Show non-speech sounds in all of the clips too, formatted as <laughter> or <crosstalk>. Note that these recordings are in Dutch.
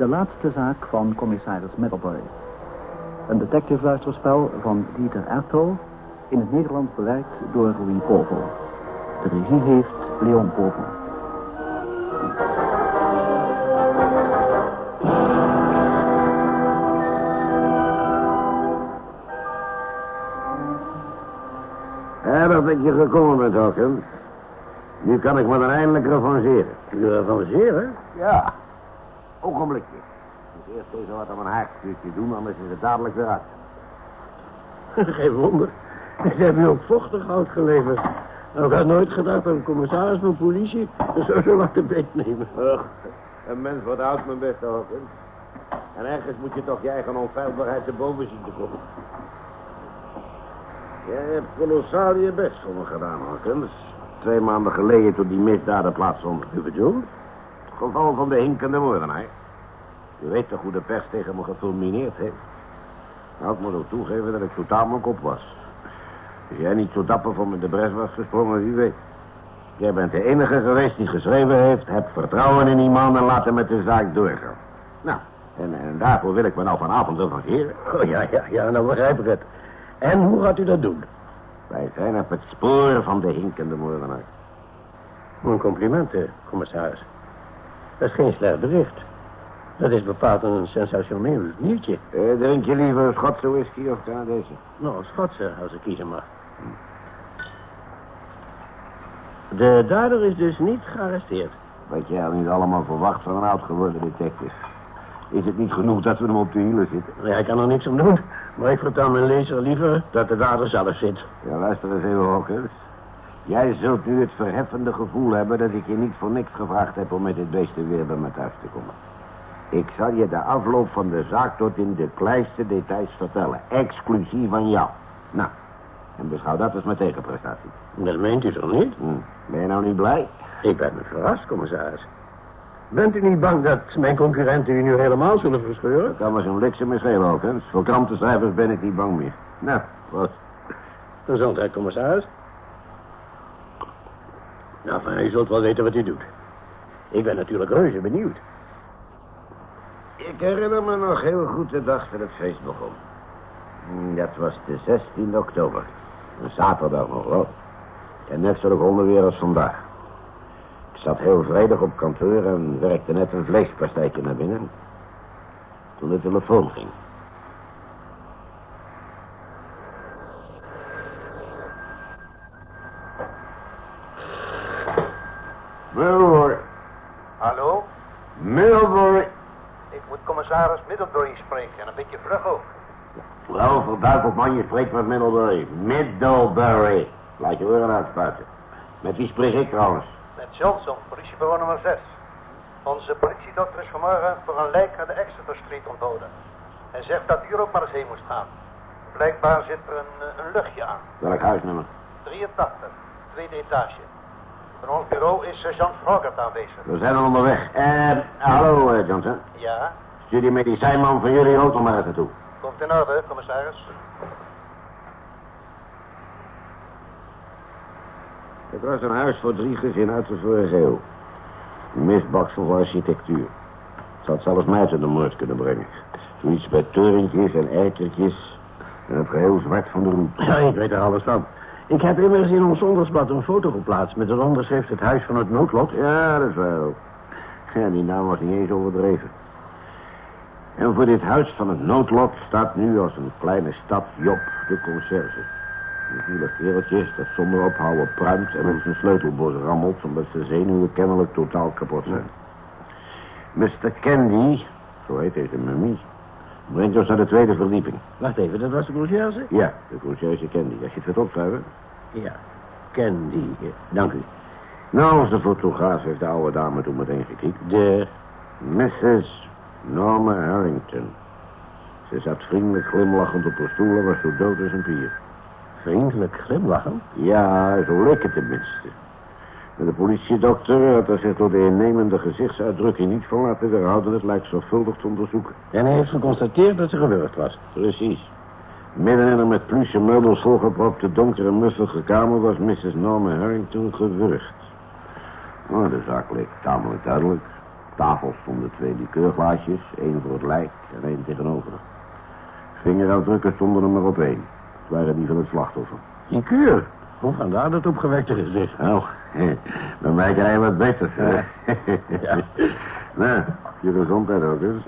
De laatste zaak van commissaris Middlebury. Een detective-luisterspel van Dieter Ertol, in het Nederlands bewerkt door Louis Povel. De regie heeft Leon Povel. Erg dat je gekomen bent, Hawkins. Nu kan ik me dan eindelijk revancheren. Revancheren? Ja. Ogenblikje. Ik moet eerst even wat aan mijn haarstuurtje doen, anders is het dadelijk weer uit. <laughs> Geen wonder. Ze hebben ook vochtig hout geleverd. Nou, ik had nooit gedacht dat een commissaris van politie zo zo lang te beet nemen. Een mens wordt oud, mijn beste Hawkins. En ergens moet je toch je eigen onfeilbaarheid te boven zien te komen. Jij hebt kolossaal je best voor me gedaan, Hawkins. Twee maanden geleden toen die misdaden plaatsvonden. U bedoelt? Geval van de hinkende moordenaar. U weet toch hoe de pers tegen me gefulmineerd heeft? Nou, ik moet ook toegeven dat ik totaal mijn kop was. Als jij niet zo dapper voor me de bres was gesprongen, wie weet. Jij bent de enige geweest die geschreven heeft... heb vertrouwen in die man en laat hem met de zaak doorgaan. Nou, en, en daarvoor wil ik me nou vanavond revancheren. <laughs> Oh, ja, ja, ja, nou begrijp ik het. En hoe gaat u dat doen? Wij zijn op het spoor van de hinkende moordenaar. Een compliment, eh, commissaris. Dat is geen slecht bericht. Dat is bepaald een sensationeel nieuwtje. Eh, drink je liever Schotse whisky of Canadese? Nou, Schotse, als ik kiezen mag. De dader is dus niet gearresteerd. Wat jij al niet allemaal verwacht van een oud geworden detective. Is het niet genoeg dat we hem op de hielen zitten? Ja, ik kan er niks aan doen. Maar ik vertel mijn lezer liever dat de dader zelf zit. Ja, luister eens even, Hawkins. Jij zult nu het verheffende gevoel hebben dat ik je niet voor niks gevraagd heb om met dit beest weer bij me thuis te komen. Ik zal je de afloop van de zaak tot in de kleinste details vertellen. Exclusief van jou. Nou, en beschouw dat als mijn tegenprestatie. Dat meent u toch niet? Hm. Ben je nou niet blij? Ik ben verrast, commissaris. Bent u niet bang dat mijn concurrenten u nu helemaal zullen verscheuren? Dat kan maar zo'n bliksem schelen, Hawkins. Voor krantencijfers ben ik niet bang meer. Nou, wat? Gezondheid, commissaris. Nou, van, u zult wel weten wat u doet. Ik ben natuurlijk reuze benieuwd. Ik herinner me nog heel goed de dag dat het feest begon. Dat was de 16 oktober. Een zaterdag nog wel. En net zo begonnen weer als vandaag. Ik zat heel vredig op kantoor en werkte net een vleespastijtje naar binnen. Toen de telefoon ging. Milbury. Hallo? Milbury. Ik moet commissaris Middlebury spreken en een beetje vlug ook. Wel, verduiveld man, je spreekt met Middlebury. Middlebury. Laat je oren uitspuiten. Met wie spreek ik trouwens? Met Johnson, politiebureau nummer 6. Onze politiedokter is vanmorgen voor een lijk aan de Exeter Street onthouden. Hij zegt dat u er ook maar eens heen moest gaan. Blijkbaar zit er een, eh, een luchtje aan. Welk huisnummer? 83, tweede etage. Van ons bureau is sergeant Frogert aanwezig. We zijn al onderweg. Eh, hallo, eh, Johnson. Ja, Stuur die medicijnman van jullie auto maar even toe. komt in orde, commissaris. Het was een huis voor drie gezinnen uit de vorige eeuw. Een mistbaksel voor architectuur. Het had zelfs mij te de moord kunnen brengen. Zoiets met torentjes en eitertjes. En het geheel zwart van de roet. Ja, ik weet er alles van. Ik heb immers in ons zondagsblad een foto geplaatst... met een onderschrift het huis van het noodlot. Ja, dat is ook. Ja, die naam was niet eens overdreven. En voor dit huis van het noodlot staat nu als een kleine stad Job de conciërge. Een zielig kereltje dat zonder ophouden pruimt en op zijn sleutelbos rammelt... omdat zijn zenuwen kennelijk totaal kapot zijn. Mr. Candy, zo heet deze mummie, brengt ons naar de tweede verdieping. Wacht even, dat was de conciërge? Ja, de conciërge Candy. Als je het wilt opschrijven. Ja, Candy. Dank u. Nou, onze fotograaf heeft de oude dame toen meteen gekeken. De... Mrs. Norma Harrington. Ze zat vriendelijk glimlachend op haar stoel en was zo dood als een pier. Vriendelijk glimlachen? Ja, zo leek het tenminste. En de politiedokter had er zich door de innemende gezichtsuitdrukking niet van laten weerhouden het lijkt zorgvuldig te onderzoeken. En hij heeft geconstateerd dat ze gewurgd was. Precies. Midden in een met pluche meubels volgepropte donkere muffige kamer was Mrs. Norma Harrington gewurgd. Oh, de zaak leek tamelijk duidelijk. Tafel stonden twee likeurglaasjes, één voor het lijk en één tegenover. Vingerafdrukken stonden er maar op één. Het waren die van het slachtoffer. Likeur? Hoe vandaar dat opgewekte gezicht? Nou, bij mij krijg je wat beter. Ja. ja. <laughs> nou, je gezondheid ook, dus.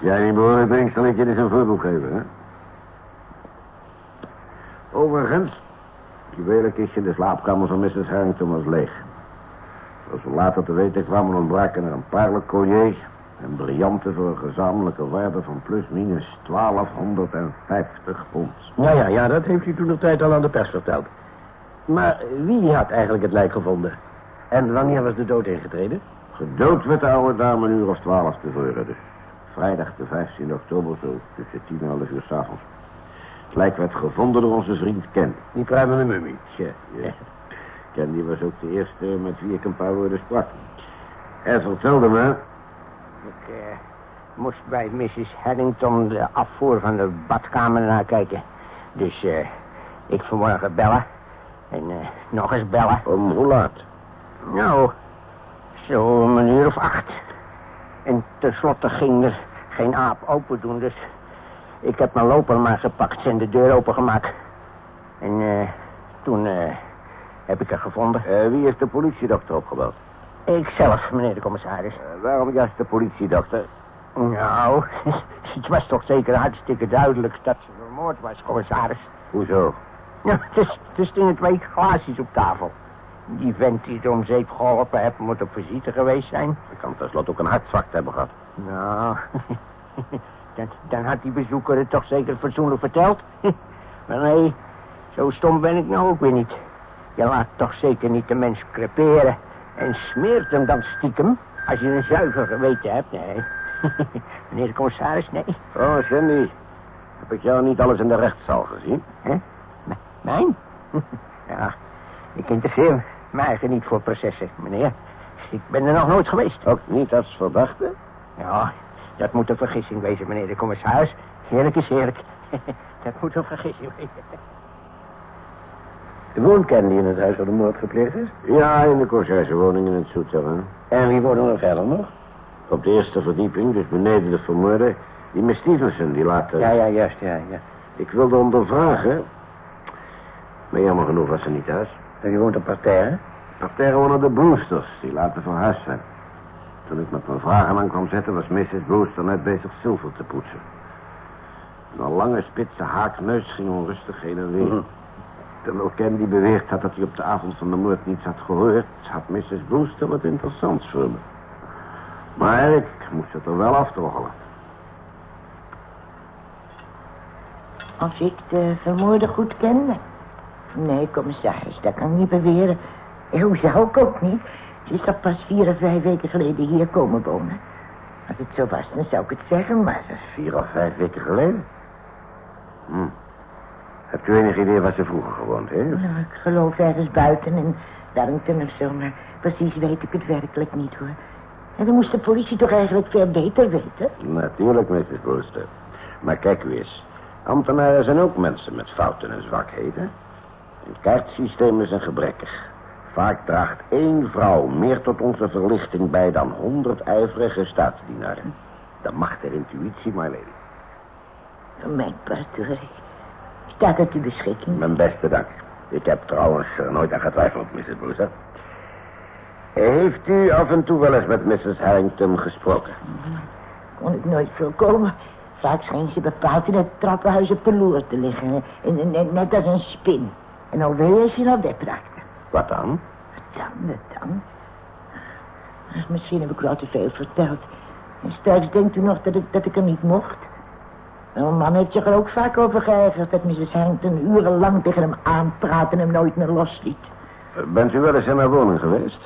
Jij niet behoorlijk drinkt, zal ik je eens een voorbeeld geven, hè? Overigens, het juwelenkistje in de slaapkamer van Mrs. Harrington was leeg. Zoals we later te weten kwamen ontbraken er een parelcollier en briljanten voor een gezamenlijke waarde van plus minus 1250 pond. Ja, ja, ja, dat heeft u toen de tijd al aan de pers verteld. Maar wie had eigenlijk het lijk gevonden? En wanneer was de dood ingetreden? Gedood werd de oude dame een uur of twaalf tevoren, dus vrijdag de 15 oktober, zo tussen tien en half uur s'avonds. Het lijk werd gevonden door onze vriend Ken. Die pruimende mummie. Tja, ja. Ken die was ook de eerste met wie ik een paar woorden sprak. Hij vertelde me... Ik eh, moest bij Mrs. Harrington de afvoer van de badkamer naar kijken. Dus eh, ik vanmorgen bellen. En eh, nog eens bellen. Om hoe laat? Nou, zo om een uur of acht. En tenslotte ging er geen aap open doen, dus ik heb mijn loper maar gepakt en de deur opengemaakt. En toen heb ik haar gevonden. Eh, wie heeft de politiedokter opgebeld? Ikzelf, meneer de commissaris. Eh, waarom juist de politiedokter? Nou, <laughs> het was toch zeker hartstikke duidelijk dat ze vermoord was, commissaris. Hoezo? Ja, het is in twee glaasjes op tafel. Die vent die het om zeep geholpen heeft, moet op visite geweest zijn. Hij kan tenslotte ook een hartfakt hebben gehad. Nou, <laughs> dan, dan had die bezoeker het toch zeker fatsoenlijk verteld. <laughs> Maar nee, zo stom ben ik nou ook weer niet. Je laat toch zeker niet de mens creperen en smeert hem dan stiekem als je een zuiver geweten hebt. Nee, <laughs> meneer de commissaris, nee. Oh, Sandy. Heb ik jou niet alles in de rechtszaal gezien? Hè? M- Mijn? <laughs> Ja, ik interesseer me eigenlijk niet voor processen, meneer. Ik ben er nog nooit geweest. Ook niet als verdachte? Ja, dat moet een vergissing wezen, meneer de commissaris. Heerlijk is heerlijk. <laughs> dat moet een vergissing wezen. Woont Candy in het huis waar de moord gepleegd is? Ja, in de conciërgewoning in het Souterrain. En wie wonen er verder nog? Op de eerste verdieping, dus beneden de vermoorde, die Miss Stevenson, die later... Ja, ja, juist, ja, ja. Ik wilde ondervragen, maar jammer genoeg was ze niet thuis. En die woont op parterre? Parterre wonen de Brewsters, die later verhuisd zijn. Toen ik met mijn vragen aan kwam zetten, was Mrs. Brewster net bezig zilver te poetsen. Een lange spitse haakneus ging onrustig heen en weer. Mhm. Terwijl Candy beweerd had dat hij op de avond van de moord niets had gehoord... had Mrs. Brewster wat interessants voor me. Maar ik moest het er wel aftroggelen. Of ik de vermoorde goed kende? Nee, commissaris, dat kan ik niet beweren. Eh, Hoe zou ik ook niet? Ze is toch pas vier of vijf weken geleden hier komen wonen. Als het zo was, dan zou ik het zeggen, maar... Vier of vijf weken geleden? Hm. Hebt u enig idee waar ze vroeger gewoond heeft? Nou, ik geloof ergens buiten in Darrington of zo, maar precies weet ik het werkelijk niet, hoor. En dan moest de politie toch eigenlijk veel beter weten? Natuurlijk, Mrs. Brewster. Maar kijk u eens. Ambtenaren zijn ook mensen met fouten en zwakheden. Het kaartsysteem is een gebrekkig. Vaak draagt één vrouw meer tot onze verlichting bij dan honderd ijverige staatsdienaren. De macht der intuïtie, my lady. Mijn pastorie. Staat het uw beschikking? Mijn beste dank. Ik heb trouwens er nooit aan getwijfeld, Mrs. Brewster. Heeft u af en toe wel eens met Mrs. Harrington gesproken? Kon ik nooit voorkomen. Vaak scheen ze bepaald in het trappenhuis op de loer te liggen. En, en- en net als een spin. En alweer is je al bed raakte. Wat dan? Wat dan, wat dan? Misschien heb ik wel te veel verteld. En straks denkt u nog dat ik, dat ik er niet mocht. Een man heeft zich er ook vaak over geërgerd... dat Mrs. Harrington urenlang tegen hem aanpraat en hem nooit meer losliet. Bent u wel eens in haar woning geweest?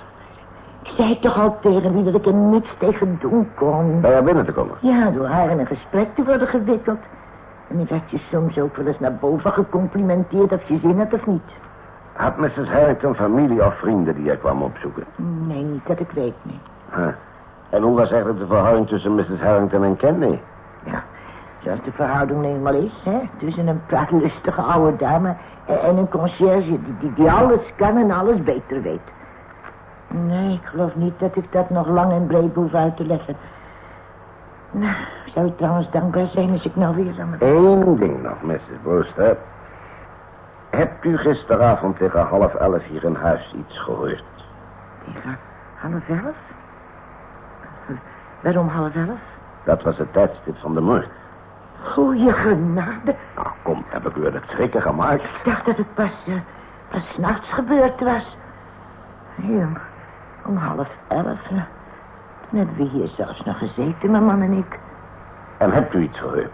Ik zei toch al tegen u dat ik er niks tegen doen kon. Bij haar binnen te komen? Ja, door haar in een gesprek te worden gewikkeld. En ik had je soms ook wel eens naar boven gecomplimenteerd of je zin had of niet. Had Mrs. Harrington familie of vrienden die jij kwam opzoeken? Nee, niet dat ik weet, nee. Huh. En hoe was eigenlijk de verhouding tussen Mrs. Harrington en Candy? Ja, zoals de verhouding nu eenmaal is, hè. Tussen een praatlustige oude dame en en een conciërge die, die, die alles kan en alles beter weet. Nee, ik geloof niet dat ik dat nog lang en breed hoef uit te leggen. Nou, zou ik trouwens dankbaar zijn als ik nou weer aan mijn... Eén ding nog, Mrs. Brewster. Hebt u gisteravond tegen half elf hier in huis iets gehoord? Tegen half elf? Waarom half elf? Dat was het tijdstip van de moord. Goeie genade. Nou, kom, heb ik u het schrikken gemaakt? Ik dacht dat het pas, uh, pas s'nachts gebeurd was. Nee, om, om half elf. Uh, toen hebben we hier zelfs nog gezeten, mijn man en ik. En hebt u iets gehoord?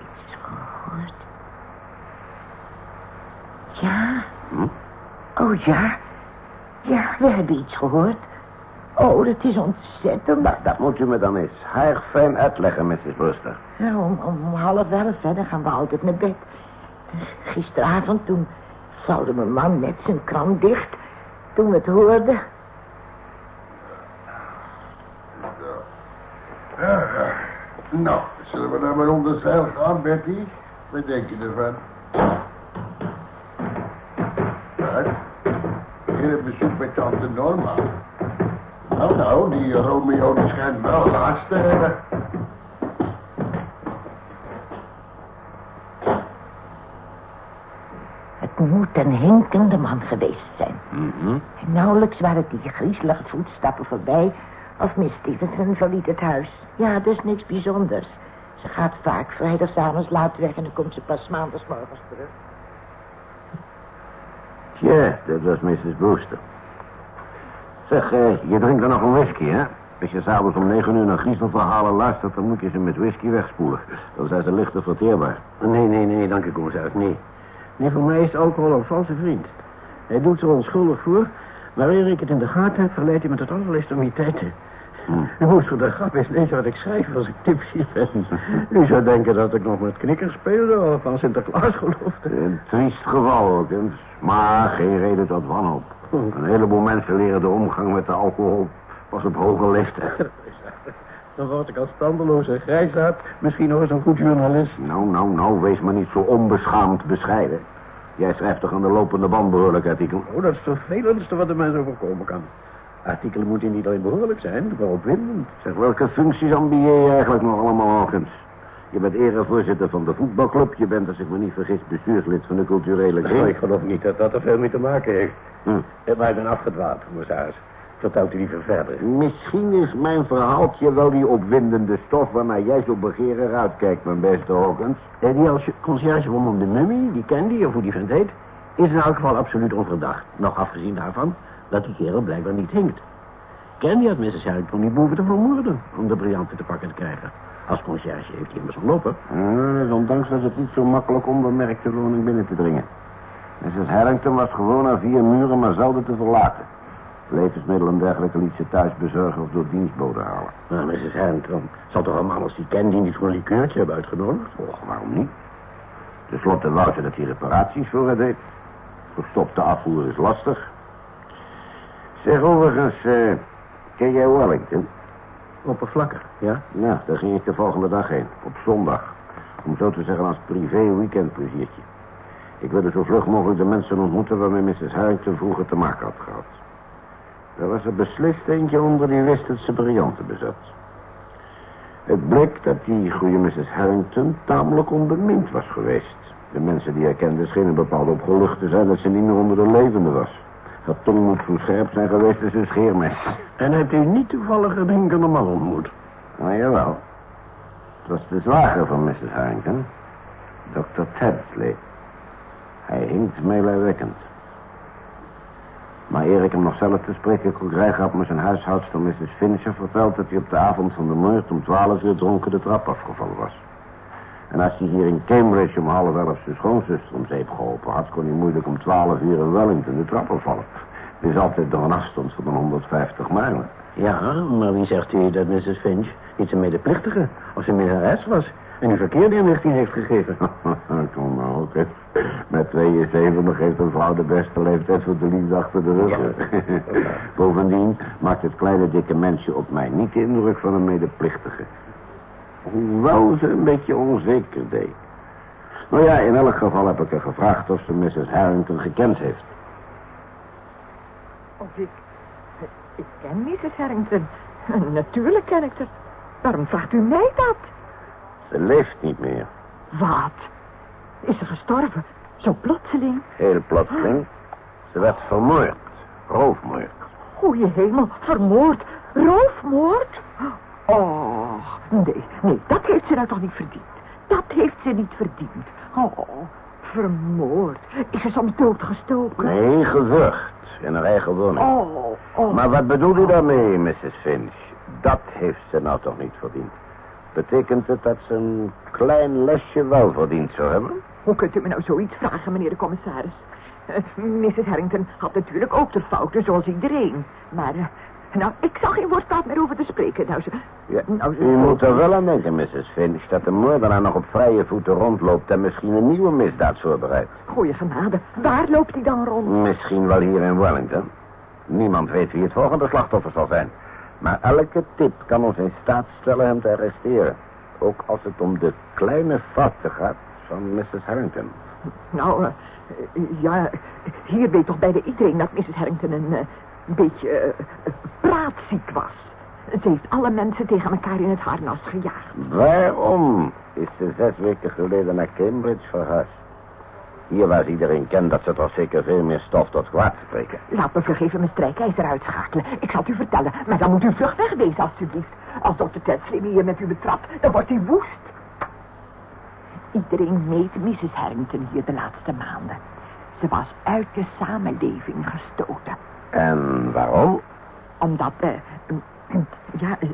Iets gehoord? Ja. Hm? Oh, ja. Ja, we hebben iets gehoord. Oh, dat is ontzettend. Nou, dat moet u me dan eens heel fijn uitleggen, Mrs. Brewster. Ja, om, om half elf, hè, dan gaan we altijd naar bed. Gisteravond, toen vouwde mijn man net zijn krant dicht. Toen we het hoorden. Ja, ja. Nou, zullen we dan maar onder zeil gaan, Betty? Wat denk je ervan? Wat? Hier een bezoek bij tante Norma. Nou, nou, die Romeo die schijnt wel laatst te hebben. Het moet een hinkende man geweest zijn. Mhm. En nauwelijks waren die griezelige voetstappen voorbij... of Miss Stevenson verliet het huis. Ja, dus niks bijzonders. Ze gaat vaak vrijdagavonds laat weg... en dan komt ze pas maandagsmorgens terug. Tja, dat was Mrs. Brewster. Zeg, eh, je drinkt er nog een whisky, hè? Als je s'avonds om negen uur naar griezelverhalen luistert... dan moet je ze met whisky wegspoelen. Dan zijn ze lichter verteerbaar. Nee, nee, nee, dank u, commissaris, nee. Nee, voor mij is alcohol een valse vriend. Hij doet er onschuldig voor, maar eer ik het in de gaten heb, verleidt hij me tot allerlei stommiteiten. U moet voor de grap eens lezen wat ik schrijf als ik tipsy ben. U zou denken dat ik nog met knikkers speelde of aan Sinterklaas geloofde. Een triest geval ook, hè? maar geen reden tot wanhoop. Een heleboel mensen leren de omgang met de alcohol pas op hoge leeftijd. <laughs> Dan word ik als standeloze grijsaard misschien nog eens een goed journalist. Nou, nou, nou, wees maar niet zo onbeschaamd bescheiden. Jij schrijft toch aan de lopende band behoorlijk artikel? Oh, dat is het vervelendste wat de mens overkomen kan. Artikelen moeten niet alleen behoorlijk zijn, maar opwindend. Zeg, welke functies ambieer je eigenlijk nog allemaal eens? Je bent erevoorzitter van de voetbalclub. Je bent, als ik me niet vergis, bestuurslid van de culturele Nou, kring. ik geloof niet dat dat er veel mee te maken heeft. Hm. Maar ik ben afgedwaald, commissaris. Vertelt u liever verder. Misschien is mijn verhaaltje wel die opwindende stof waarnaar jij zo begeerig uitkijkt, mijn beste Hawkins. Die als conciërge om de mummie, die Candy, of hoe die vent heet... is in elk geval absoluut onverdacht. Nog afgezien daarvan dat die kerel blijkbaar niet hinkt. Candy had Mrs. Harrington niet behoeven te vermoorden... om de briljanten te pakken te krijgen. Als conciërge heeft hij immers ontlopen. Ja, dus ondanks dat het niet zo makkelijk onbemerkt de woning binnen te dringen. Mrs. Harrington was gewoon aan vier muren, maar zelden te verlaten. Levensmiddelen en dergelijke liet ze thuis bezorgen of door dienstboden halen. Maar Mrs. Harrington zal toch man als die Candy niet voor een likeurtje hebben uitgenodigd? Och, waarom niet? Ten slotte wou ze dat hij reparaties voor haar deed. Verstopte afvoer is lastig. Zeg overigens, eh, ken jij Wellington? Oppervlakkig, ja? Nou, daar ging ik de volgende dag heen, op zondag. Om zo te zeggen als privé weekendpleziertje. Ik wilde zo vlug mogelijk de mensen ontmoeten waarmee Mrs. Harrington vroeger te maken had gehad. Er was er beslist eentje onder die wist dat ze briljanten bezat. Het bleek dat die goede Mrs. Harrington tamelijk onbemind was geweest. De mensen die haar kenden schenen bepaald opgelucht te zijn dat ze niet meer onder de levende was. Dat tong moet zo scherp zijn geweest als een scheermes. En hebt u niet toevallig een hinkende man ontmoet? Nou, jawel. Het was de zwager van Mrs. Harrington. Dr. Tedsley. Hij hinkt meelijwekkend. Maar eer ik hem nog zelf te spreken kon krijgen... had me zijn huishoudster Mrs. Fincher verteld... dat hij op de avond van de moord om twaalf uur dronken de trap afgevallen was. En als hij hier in Cambridge om half elf zijn schoonzuster om zeep geholpen had... kon hij moeilijk om twaalf uur in Wellington de trap afvallen. Het is altijd door een afstand van 150 mijlen. Ja, maar wie zegt u dat Mrs. Finch niet een medeplichtige of zijn minnares was... en u verkeerde inrichting heeft gegeven? <laughs> Kom nou eens. Met 72 heeft een vrouw de beste leeftijd voor de liefde achter de rug. <laughs> Bovendien maakt het kleine dikke mensje op mij niet de indruk van een medeplichtige. Hoewel ze een beetje onzeker deed. Nou ja, in elk geval heb ik haar gevraagd of ze Mrs. Harrington gekend heeft. Of ik Ik ken Mrs. Harrington. <laughs> Natuurlijk ken ik haar. Waarom vraagt u mij dat? Ze leeft niet meer. Wat? Is ze gestorven? Zo plotseling? Heel plotseling. Ze werd vermoord. Roofmoord. Goeie hemel, vermoord. Roofmoord? Oh, nee, nee, dat heeft ze nou toch niet verdiend. Dat heeft ze niet verdiend. Oh, vermoord. Is ze soms doodgestoken? Nee, gevlucht. In haar eigen woning. Oh, oh. Maar wat bedoelt u daarmee, Mrs. Finch? Dat heeft ze nou toch niet verdiend? Betekent het dat ze een klein lesje wel verdiend zou hebben? Hoe kunt u me nou zoiets vragen, meneer de commissaris? Eh, Mrs. Harrington had natuurlijk ook de fouten, zoals iedereen. Maar, eh, nou, ik zag geen woord kwaad meer over te spreken. Nou, ze... Ja, nou, ze u moet er wel aan denken, Mrs. Finch, dat de moordenaar nog op vrije voeten rondloopt en misschien een nieuwe misdaad voorbereidt. Goeie genade, waar loopt hij dan rond? Misschien wel hier in Wellington. Niemand weet wie het volgende slachtoffer zal zijn. Maar elke tip kan ons in staat stellen hem te arresteren. Ook als het om de kleine fouten gaat van Mrs. Harrington. Nou, eh, ja, hier weet toch bijna iedereen dat Mrs. Harrington een, eh, een beetje eh, praatziek was. Ze heeft alle mensen tegen elkaar in het harnas gejaagd. Waarom is ze zes weken geleden naar Cambridge verhuisd? Hier waar iedereen kent dat ze toch zeker veel meer stof tot kwaad spreken. Laat me vergeven mijn strijkijzer uitschakelen. Ik zal het u vertellen, maar dan moet u vlug wegwezen, alstublieft. Als dokter Tetsley hier met u betrapt, dan wordt hij woest. Iedereen meet Mrs. Harrington hier de laatste maanden. Ze was uit de samenleving gestoten. En waarom? Omdat, eh, eh, ja, eh,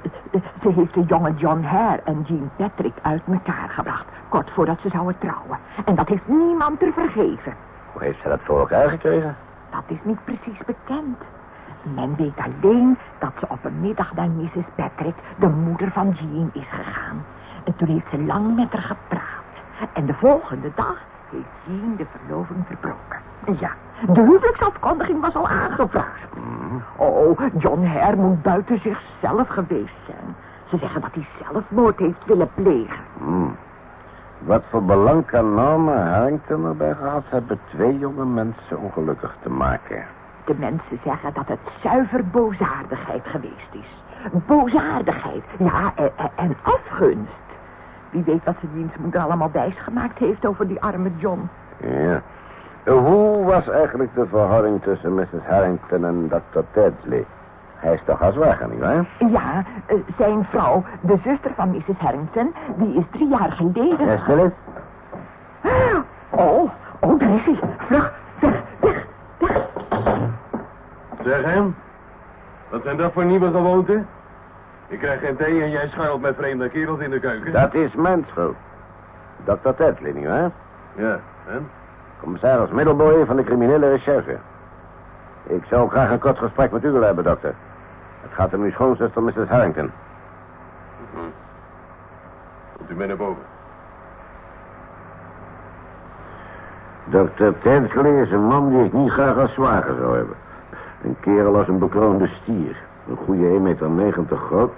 ze heeft de jonge John Hare en Jean Patrick uit elkaar gebracht. Kort voordat ze zouden trouwen. En dat heeft niemand er vergeven. Hoe heeft ze dat voor elkaar gekregen? Dat is niet precies bekend. Men weet alleen dat ze op een middag naar Mrs. Patrick, de moeder van Jean, is gegaan. En toen heeft ze lang met haar gepraat. En de volgende dag heeft Jean de verloving verbroken. Ja, de huwelijksafkondiging was al aangevraagd. Oh, John Hare moet buiten zichzelf geweest zijn. Ze zeggen dat hij zelfmoord heeft willen plegen. Hmm. Wat voor belang kan Norma Harrington erbij gehad hebben twee jonge mensen ongelukkig te maken? De mensen zeggen dat het zuiver boosaardigheid geweest is. Boosaardigheid, ja, en, afgunst. Wie weet wat ze diens moeder allemaal wijsgemaakt heeft over die arme John. Ja. Hoe was eigenlijk de verhouding tussen Mrs. Harrington en Dr. Tedley? Hij is toch haar zwager, nietwaar? Ja, eh, zijn vrouw, de zuster van Mrs. Harrington, die is drie jaar geleden... Ja, stil eens. Oh, oh, daar is hij. Vlug, weg, weg, weg. Zeg hem, wat zijn dat voor nieuwe gewoonten? Ik krijg geen thee en jij schuilt met vreemde kerels in de keuken. Dat is mijn schuld. Dr. Tedley, nietwaar? Ja, en? Commissaris Middelboy van de criminele recherche. Ik zou graag een kort gesprek met u willen hebben, dokter. Het gaat om uw schoonzuster, Mrs. Harrington. Komt u mee naar boven. Dr. Tedley is een man die ik niet graag als zwager zou hebben. Een kerel als een bekroonde stier. Een goede 1,90 meter groot.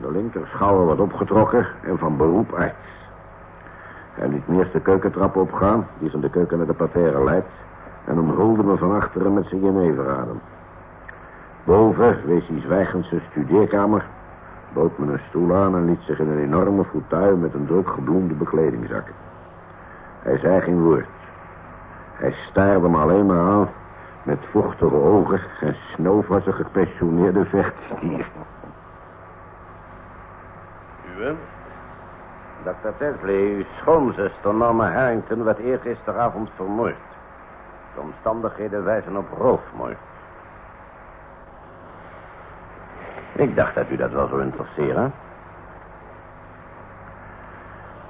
De linker schouder wat opgetrokken en van beroep arts. Hij liet me eerst de keukentrap opgaan, die van de keuken naar de parterre leidt, en omhulde me van achteren met zijn jeneveradem. Boven wees hij zwijgend zijn studeerkamer, bood me een stoel aan en liet zich in een enorme fauteuil met een druk gebloemde bekleding zakken. Hij zei geen woord. Hij staarde me alleen maar aan met vochtige ogen en snoof als een gepensioneerde vechtstier. U? Dr. Tesley, uw schoonzuster Norma Harrington werd eergisteravond vermoord. De omstandigheden wijzen op roofmoord. Ik dacht dat u dat wel zou interesseren.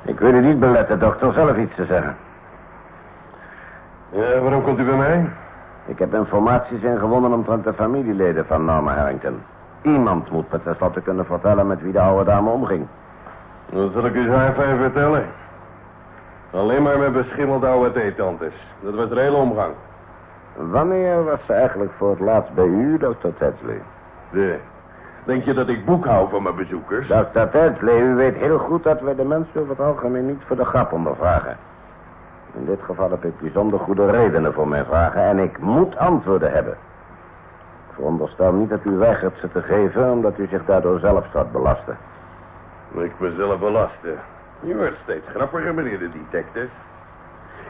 Ik wil u niet beletten, dokter, zelf iets te zeggen. Ja, waarom komt u bij mij? Ik heb informaties ingewonnen omtrent de familieleden van Norma Harrington. Iemand moet me tenslotte kunnen vertellen met wie de oude dame omging. Dat zal ik u zo even vertellen. Alleen maar met beschimmelde oude theetantes. Dat was de hele omgang. Wanneer was ze eigenlijk voor het laatst bij u, dokter Tedsley? De. Denk je dat ik boek hou van mijn bezoekers? Dr. Tedsley, u weet heel goed dat wij de mensen over het algemeen niet voor de grap ondervragen. In dit geval heb ik bijzonder goede redenen voor mijn vragen en ik moet antwoorden hebben. veronderstel niet dat u weigert ze te geven... omdat u zich daardoor zelf zou belasten. Ik mezelf belasten. Je wordt steeds grappiger, meneer de detective.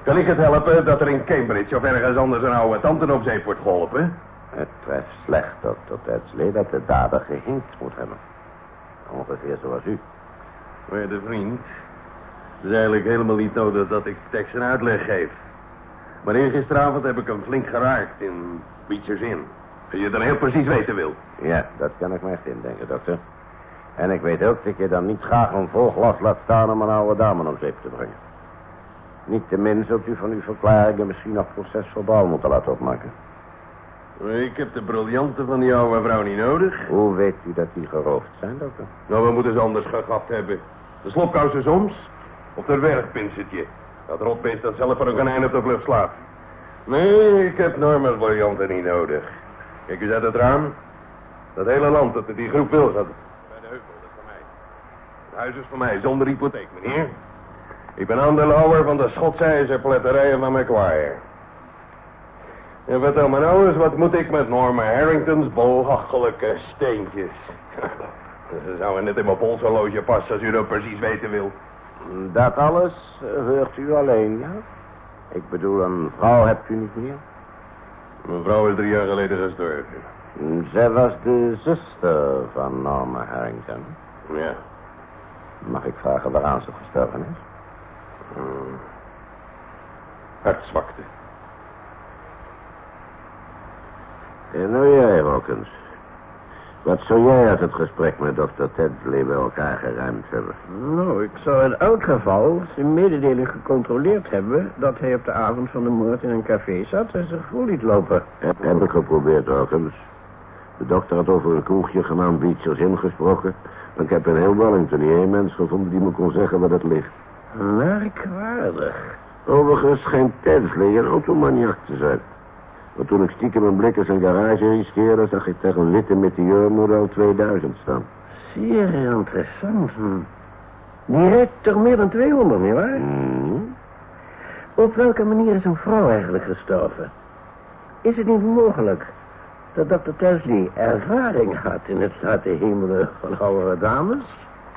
Kan ik het helpen dat er in Cambridge of ergens anders een oude tante op zeep wordt geholpen? Het treft slecht, dokter Tedsley, dat de dader gehinkt moet hebben. Ongeveer zoals u. Maar de vriend, het is eigenlijk helemaal niet nodig dat ik tekst en uitleg geef. Maar gisteravond heb ik hem flink geraakt in Beecher's Inn. Als je dan heel precies weten wil. Ja, dat kan ik me echt indenken, dokter. En ik weet ook dat je dan niet graag een volglas laat staan om een oude dame om zeep te brengen. Niettemin zult u van uw verklaringen misschien nog procesverbaal moeten laten opmaken. Ik heb de briljanten van die oude vrouw niet nodig. Hoe weet u dat die geroofd zijn, dokter? Nou, we moeten ze anders gegapt hebben. De slopkousen soms, of de werkpinsetje. Dat rotbeest dat zelf voor een konijn op de vlucht slaat. Nee, ik heb Norma's briljanten niet nodig. Kijk eens uit het raam. Dat hele land dat die groep wil gaat. Bij de heuvel, dat is van mij. Het huis is van mij, zonder hypotheek, meneer. Ik ben aandeelhouder van de Schotse ijzerpletterijen van Macquarie. En vertel me nou eens, wat moet ik met Norma Harrington's bolhachelijke steentjes? <laughs> Ze zouden net in mijn polshorloge passen als u dat precies weten wil. Dat alles hoort u alleen, ja? Ik bedoel, een vrouw hebt u niet meer? Mijn vrouw is drie jaar geleden gestorven. Zij was de zuster van Norma Harrington. Ja. Mag ik vragen waaraan ze gestorven is? Hmm. Hartzwakte. En nou jij, Hawkins. Wat zou jij uit het gesprek met dokter Tedley bij elkaar geruimd hebben? Nou, ik zou in elk geval zijn mededeling gecontroleerd hebben... dat hij op de avond van de moord in een café zat en zich vol liet lopen. Heb, heb ik geprobeerd, Hawkins. De dokter had over een kroegje genaamd Beecher's ingesproken. Ik heb in heel Wellington niet één mens gevonden die me kon zeggen waar het ligt. Merkwaardig. Overigens schijnt Tedsley een automaniak te zijn. Maar toen ik stiekem een blik in zijn garage riskeerde... zag ik tegen een witte Meteor model 2000 staan. Zeer interessant. Hm. Die rijdt toch meer dan 200, nietwaar? Hmm. Op welke manier is een vrouw eigenlijk gestorven? Is het niet mogelijk dat dokter Tesley ervaring had in het laten hemelen van oudere dames?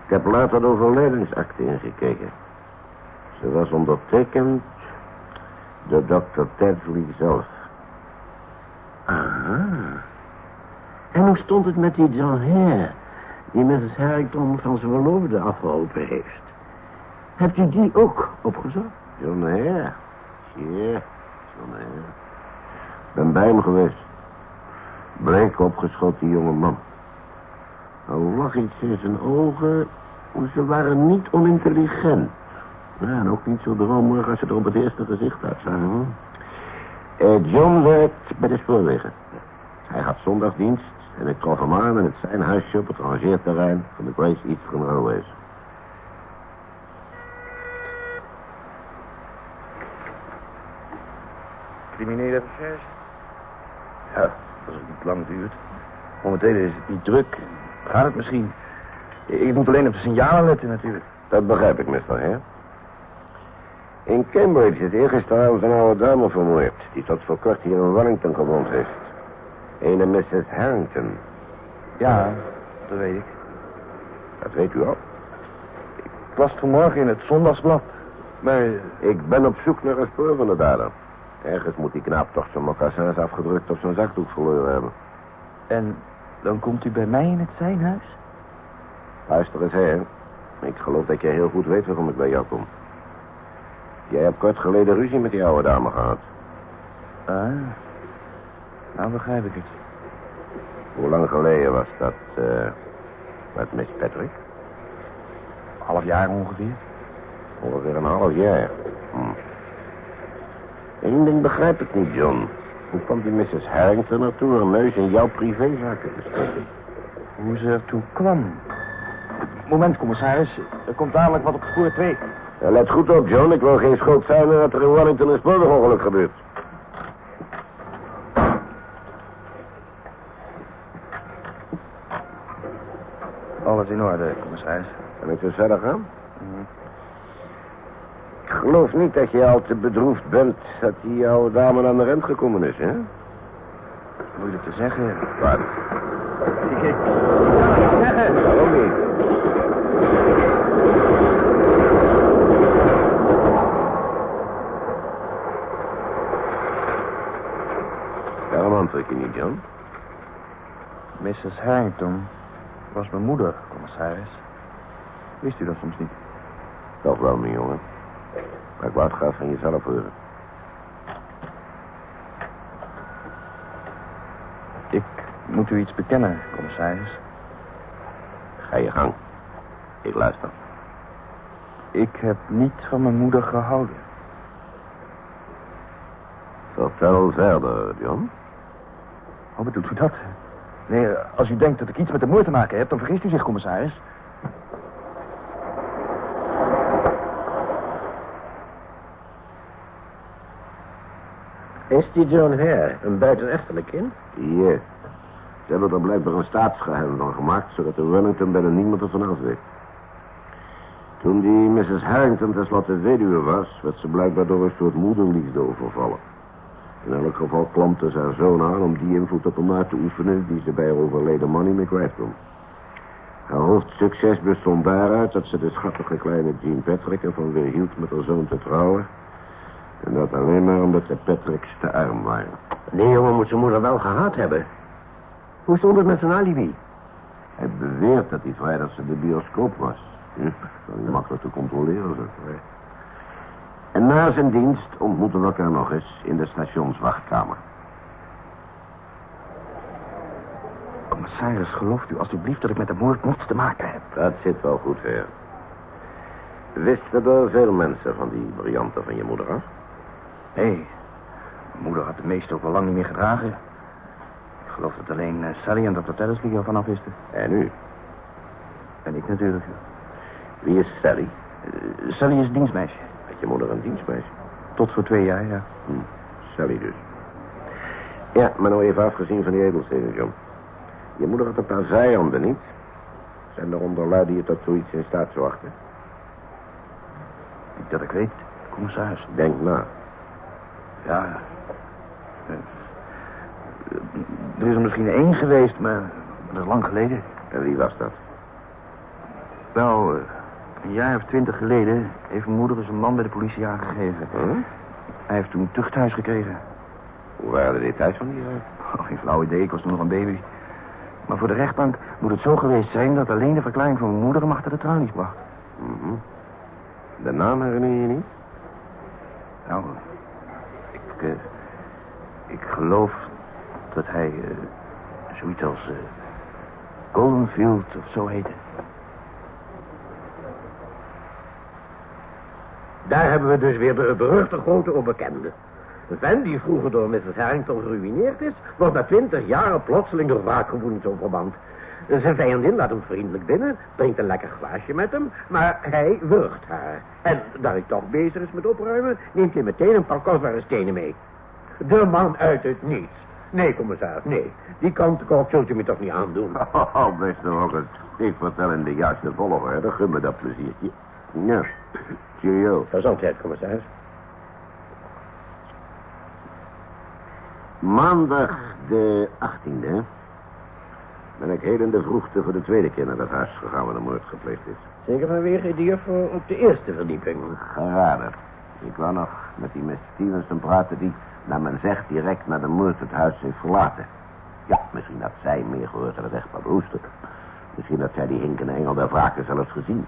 Ik heb later de overlijdensakte ingekeken. Ze was ondertekend door dokter Tedsley zelf. Aha. En hoe stond het met die John Hare... die Mrs. Harrington van zijn verloofde afgeholpen heeft? Hebt u die ook opgezocht? John Hare? Ja, John Hare. Ik ben bij hem geweest. Bleek opgeschoten jonge man. Er lag iets in zijn ogen. Ze waren niet onintelligent. Ja, en ook niet zo dromerig als ze er op het eerste gezicht uitzagen. Uh, John werkt bij de spoorwegen. Hij gaat zondagdienst en ik trof hem aan in het zijn huisje op het rangeerterrein van de Grace Eastern Railways. Criminele recherche? Ja, als het niet lang duurt. Momenteel is het niet druk. Gaat het misschien? Ik moet alleen op de signalen letten natuurlijk. Dat begrijp ik, Mr. Hare. In Cambridge is eergisteravond een oude dame vermoord... die tot voor kort hier in Wellington gewoond heeft. Ene Mrs. Harrington. Ja, dat weet ik. Dat weet u al. Ik het vanmorgen in het zondagsblad. Maar... Ik ben op zoek naar een spoor van de dader. Ergens moet die knaap toch zijn mocassins afgedrukt of zijn zakdoek verloren hebben. En dan komt u bij mij in het zijnhuis? Luister eens, hè. Ik geloof dat jij heel goed weet waarom ik bij jou kom. Jij hebt kort geleden ruzie met die oude dame gehad. Ah, nou begrijp ik het. Hoe lang geleden was dat eh met Miss Patrick? Half jaar ongeveer. Ongeveer een half jaar. Hm. Eén ding begrijp ik niet, John. Hoe kwam die Mrs. Harrington naartoe een neus in jouw privézaken te steken? Hoe ze ertoe kwam. Moment, commissaris. Er komt dadelijk wat op spoor 2. Ja, let goed op, John. Ik wil geen schuld zijn dat er in Wellington een spoorwegongeluk gebeurt. Alles in orde, commissaris. Kan ik dus verder gaan? Ik geloof niet dat je al te bedroefd bent dat die oude dame aan de rent gekomen is, hè? Moeilijk te zeggen. Wat? Ik, ik kan het niet zeggen. Waarom niet? Waarom antwoord je niet, John? Mrs. Harrington was mijn moeder, commissaris. Wist u dat soms niet? Toch wel, mijn jongen. Maar ik wou het graag van jezelf horen. Ik moet u iets bekennen, commissaris. Ga je gang. Ik luister. Ik heb niet van mijn moeder gehouden. Vertel verder, John. Hoe bedoelt u dat? Nee, als u denkt dat ik iets met de moord te maken heb, dan vergist u zich, commissaris. Is die John Hare een buitenechtelijk kind? Ja. Ze hebben er blijkbaar een staatsgeheim van gemaakt... zodat de Wellington bijna niemand ervan af weet. Toen die Mrs. Harrington tenslotte weduwe was... werd ze blijkbaar door een soort moederliefde overvallen. In elk geval klampte ze haar zoon aan om die invloed op hem uit te oefenen... die ze bij haar overleden man niet kon. Haar hoofdsucces bestond daaruit dat ze de schattige kleine Jean Patrick ervan weerhield met haar zoon te trouwen... En dat alleen maar omdat de Patricks te arm waren. Die jongen moet zijn moeder wel gehad hebben. Hoe stond het met zijn alibi? Hij beweert dat hij vrijdag in de bioscoop was. Hm, dat is makkelijk te controleren, zeg. En na zijn dienst ontmoeten we elkaar nog eens in de stationswachtkamer. Commissaris, gelooft u alstublieft dat ik met de moord niets te maken heb? Dat zit wel goed, heer. Wisten er veel mensen van die briljanten van je moeder af? Nee. Mijn moeder had de meeste ook al lang niet meer gedragen. Ik geloof dat alleen eh, Sally en Dr. Tellesley ervan af wisten. En u? En ik natuurlijk. Wie is Sally? Uh, Sally is dienstmeisje. Had je moeder een dienstmeisje? Tot voor twee jaar, ja. Hm, Sally dus. Ja, maar nou even afgezien van die edelstenen, John. Je moeder had een paar vijanden, niet? Zijn er onder lui die je tot zoiets in staat zou achten? Niet dat ik weet, commissaris. Denk na. Ja. eh, Er is er misschien één geweest, maar dat is lang geleden. En wie was dat? Wel, eh, een jaar of twintig geleden heeft mijn moeder eens een man bij de politie aangegeven. Huh? Hij heeft toen tuchthuis gekregen. Hoe waren de details van die zaak? Oh, geen flauw idee, ik was toen nog een baby. Maar voor de rechtbank moet het zo geweest zijn dat alleen de verklaring van mijn moeder hem achter de tralies bracht. Mhm. De naam herinner je je niet? Nou, ik, eh, ik geloof dat hij eh, zoiets als eh Goldenfield of zo heette. Daar hebben we dus weer de beruchte grote onbekende. Een vent die vroeger door Mrs. Harrington geruineerd is... wordt na twintig jaar plotseling door wraakgevoelens overband. Zijn vijandin laat hem vriendelijk binnen, drinkt een lekker glaasje met hem... maar hij wurgt haar. En daar hij toch bezig is met opruimen... neemt hij meteen een paar kostbare stenen mee. De man uit het niets. Nee, commissaris, nee. Die kant kort zult u me toch niet aandoen. <laughs> Oh, best nog eens. Ik vertel in de juiste volgorde. Gun me dat pleziertje. Ja, cheerio. Gezondheid, commissaris. Maandag de 18e ben ik heel in de vroegte voor de tweede keer naar dat huis gegaan waar de moord gepleegd is. Zeker vanwege die juffrouw op de eerste verdieping. Geraden. Ik wou nog met die Miss Stevenson praten die, naar men zegt, direct na de moord het huis heeft verlaten. Ja, misschien had zij meer gehoord dan het echtpaar Brewster. Misschien had zij die hinkende engel der wraken zelfs gezien.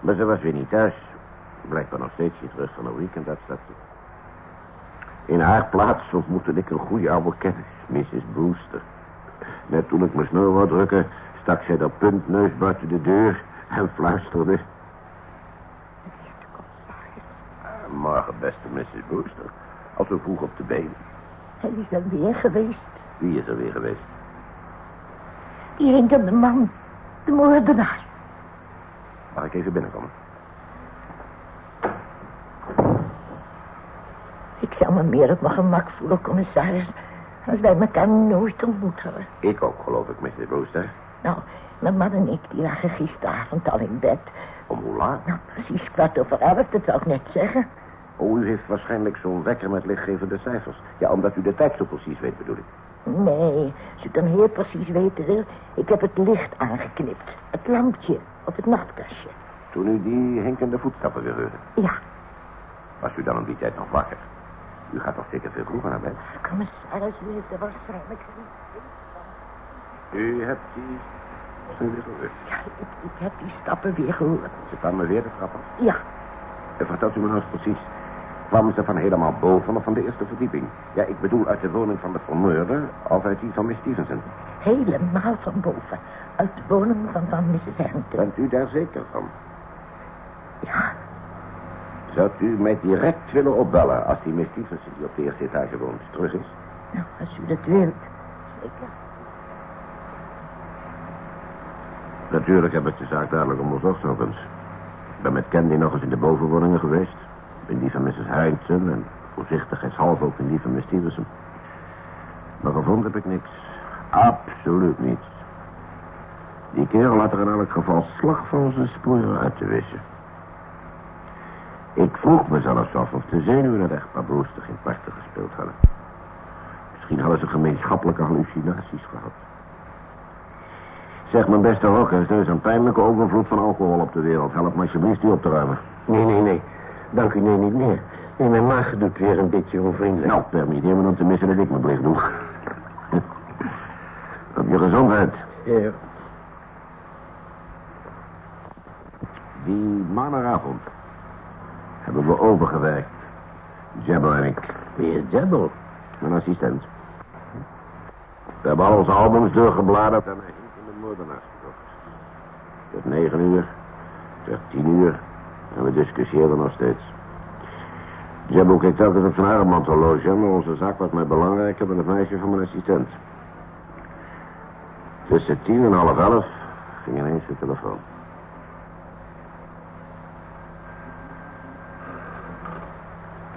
Maar ze was weer niet thuis. Blijkbaar nog steeds niet terug van een weekend uit stadje. In haar plaats ontmoette ik een goede oude kennis, Mrs. Brewster. Net toen ik mijn snor wou drukken, stak zij dat puntneus buiten de deur en fluisterde. Morgen, beste Mrs. Brewster. Als we vroeg op de been. Hij is er weer geweest. Wie is er weer geweest? Die hinkende man. De moordenaar. Mag ik even binnenkomen? Ik zou me meer op mijn gemak voelen, commissaris. Als wij elkaar nooit ontmoet hadden. Ik ook, geloof ik, Mrs. Brewster. Nou, mijn man en ik die lagen gisteravond al in bed. Om hoe laat? Nou, precies kwart over elf, dat zou ik net zeggen. Oh, u heeft waarschijnlijk zo'n wekker met lichtgevende cijfers. Ja, omdat u de tijd zo precies weet, bedoel ik. Nee, als ik dan heel precies weten wil... ik heb het licht aangeknipt. Het lampje op het nachtkastje. Toen u die hinkende voetstappen weer hoorde. Ja, Was u dan om die tijd nog wakker? U gaat toch zeker veel vroeger naar bed? commissaris, u heeft er waarschijnlijk geen... U hebt die... Nu weer gehoord. Ja, ik, ik heb die stappen weer gehoord. Ze kwamen weer de trap af. Ja, En vertelt u me nou eens precies. Kwamen ze van helemaal boven of van de eerste verdieping? Ja, ik bedoel uit de woning van de vermoorde of uit die van Miss Stevenson. helemaal van boven. Uit de woning van, van Mrs. Hampton. Bent u daar zeker van? Ja, Zou u mij direct willen opbellen als die Stevenson die op de eerste etage woont terug is? nou, als u dat wilt. Zeker. Natuurlijk heb ik de zaak dadelijk onderzocht nog eens. Ik ben met Candy nog eens in de bovenwoningen geweest. In die van Mrs. Harrington en voorzichtigheidshalve ook in die van Miss Stevenson. Maar gevonden heb ik niks. Absoluut niets. Die kerel had er in elk geval slag van zijn sporen uit te wissen. Ik vroeg me zelfs af of de zenuwen het echtpaar Brewster geen parten gespeeld hadden. Misschien hadden ze gemeenschappelijke hallucinaties gehad. Zeg, mijn beste Rockers, er is een pijnlijke overvloed van alcohol op de wereld. Help me alsjeblieft die op te ruimen. Nee, nee, nee. Dank u, nee, niet meer. Nee, mijn maag doet weer een beetje onvriendelijk. Nou, permitteer me dan te missen dat ik mijn plicht doe. op je gezondheid. Ja, Die maandagavond we overgewerkt. Jabber en ik. wie is Jabble? Mijn assistent. We hebben al onze albums doorgebladerd en hij in de moordenaars gezocht. Het werd negen uur, het werd tien uur en we discussieerden nog steeds. Jabbo keek telkens op zijn armbandhorloge, maar onze zaak was mij belangrijker dan het meisje van mijn assistent. Tussen tien en half elf ging ineens de telefoon.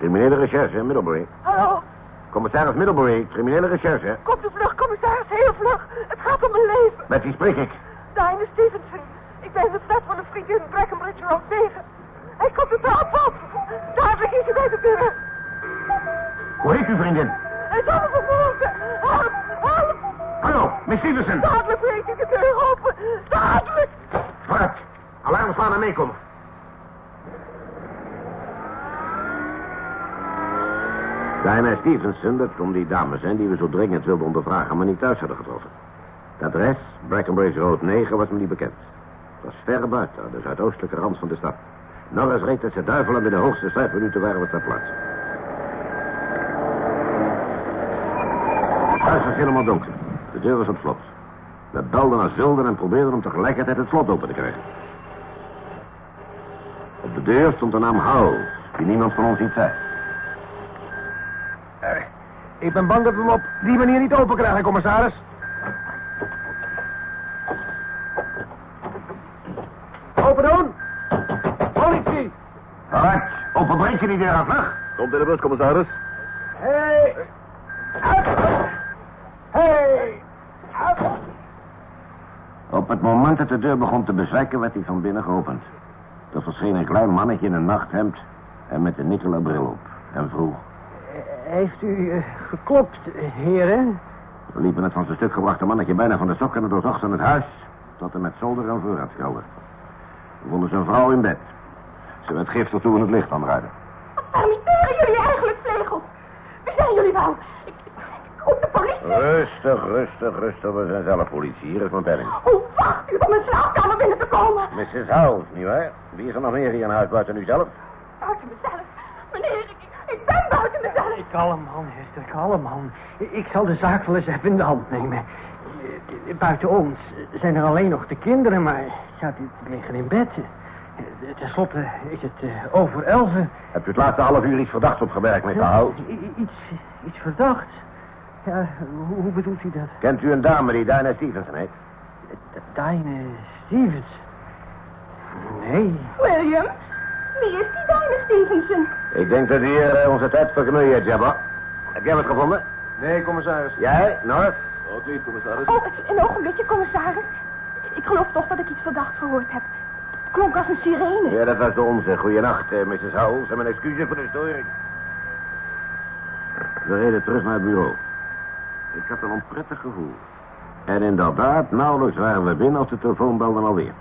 Criminele recherche, Middlebury. Hallo, Commissaris Middlebury, criminele recherche. komt u vlug, commissaris, heel vlug. Het gaat om mijn leven. Met wie spreek ik? Diane Stevenson. Ik ben in het flat van een vriendin in Breckenbridge Road tegen. Hij komt de trap op. Dadelijk is hij bij de deur. Hoe heet uw vriendin? Hij zal me vermoorden. Help, help. Hallo, Miss Stevenson. Dadelijk breekt hij de deur open. Dadelijk. Vooruit. Alarm slaan en meekomen. Diana Stevenson, dat kon die dame zijn die we zo dringend wilden ondervragen, maar niet thuis hadden getroffen. Het adres, Brackenbridge Road 9, was me niet bekend. Het was ver buiten, aan de zuidoostelijke rand van de stad. Norris reed tussen duivel en binnen de hoogste vijf minuten waren we ter plaatse. Het huis was helemaal donker. De deur was op slot. We belden als wilden en probeerden om tegelijkertijd het slot open te krijgen. Op de deur stond de naam Howell, die niemand van ons iets zei. Ik ben bang dat we hem op die manier niet open krijgen, commissaris. Open doen! Politie! Vooruit, openbreek je die deur af, vlug. Komt in de bus, commissaris. Hey! Up! Hey! Up! Op het moment dat de deur begon te bezwijken, werd hij van binnen geopend. Er verscheen een klein mannetje in een nachthemd en met een Nicola bril op. En vroeg. Heeft u eh, geklopt, heren? We liepen het van zijn stuk gebrachte mannetje bijna van de sokken en doorzochten het huis tot en met zolder en voorraadschouwer. We vonden zijn vrouw in bed. Ze werd giftig toen we het licht aanruiden. Wat permitteren jullie eigenlijk, vlegels? Wie zijn jullie nou? Ik, ik roep de politie. Rustig, rustig, rustig. We zijn zelf politie. Hier is mijn penning. Hoe wacht u om mijn slaapkamer binnen te komen? Mrs. Howells, nietwaar? Wie is er nog meer hier in huis buiten u zelf? Buiten mezelf. Meneer, ik, ik ben buiten mezelf. Kalm, man, Hester, kalm, man. Ik zal de zaak wel eens even in de hand nemen. Buiten ons zijn er alleen nog de kinderen, maar ja, die liggen in bed. Ten slotte is het eh, over elven. Hebt u het laatste half uur iets verdachts opgemerkt? I- i- Iets, iets verdachts. Ja, hoe, hoe bedoelt u dat? Kent u een dame die Diana Stevenson heet? Diane Stevens. Nee. William, wie is die Diana Stevenson? Ik denk dat hier eh, onze tijd verknoeien, Jabba. Heb jij wat gevonden? Nee, commissaris. Jij, Norris? Ook niet, commissaris. Oh, een ogenblikje, commissaris. Ik geloof toch dat ik iets verdachts gehoord heb. klonk als een sirene. Ja, dat was de onze. Goeienacht, uh, Mrs. Howells. En mijn excuses voor de storing. We reden terug naar het bureau. Ik had een onprettig gevoel. En inderdaad, nauwelijks waren we binnen als de telefoon belde alweer.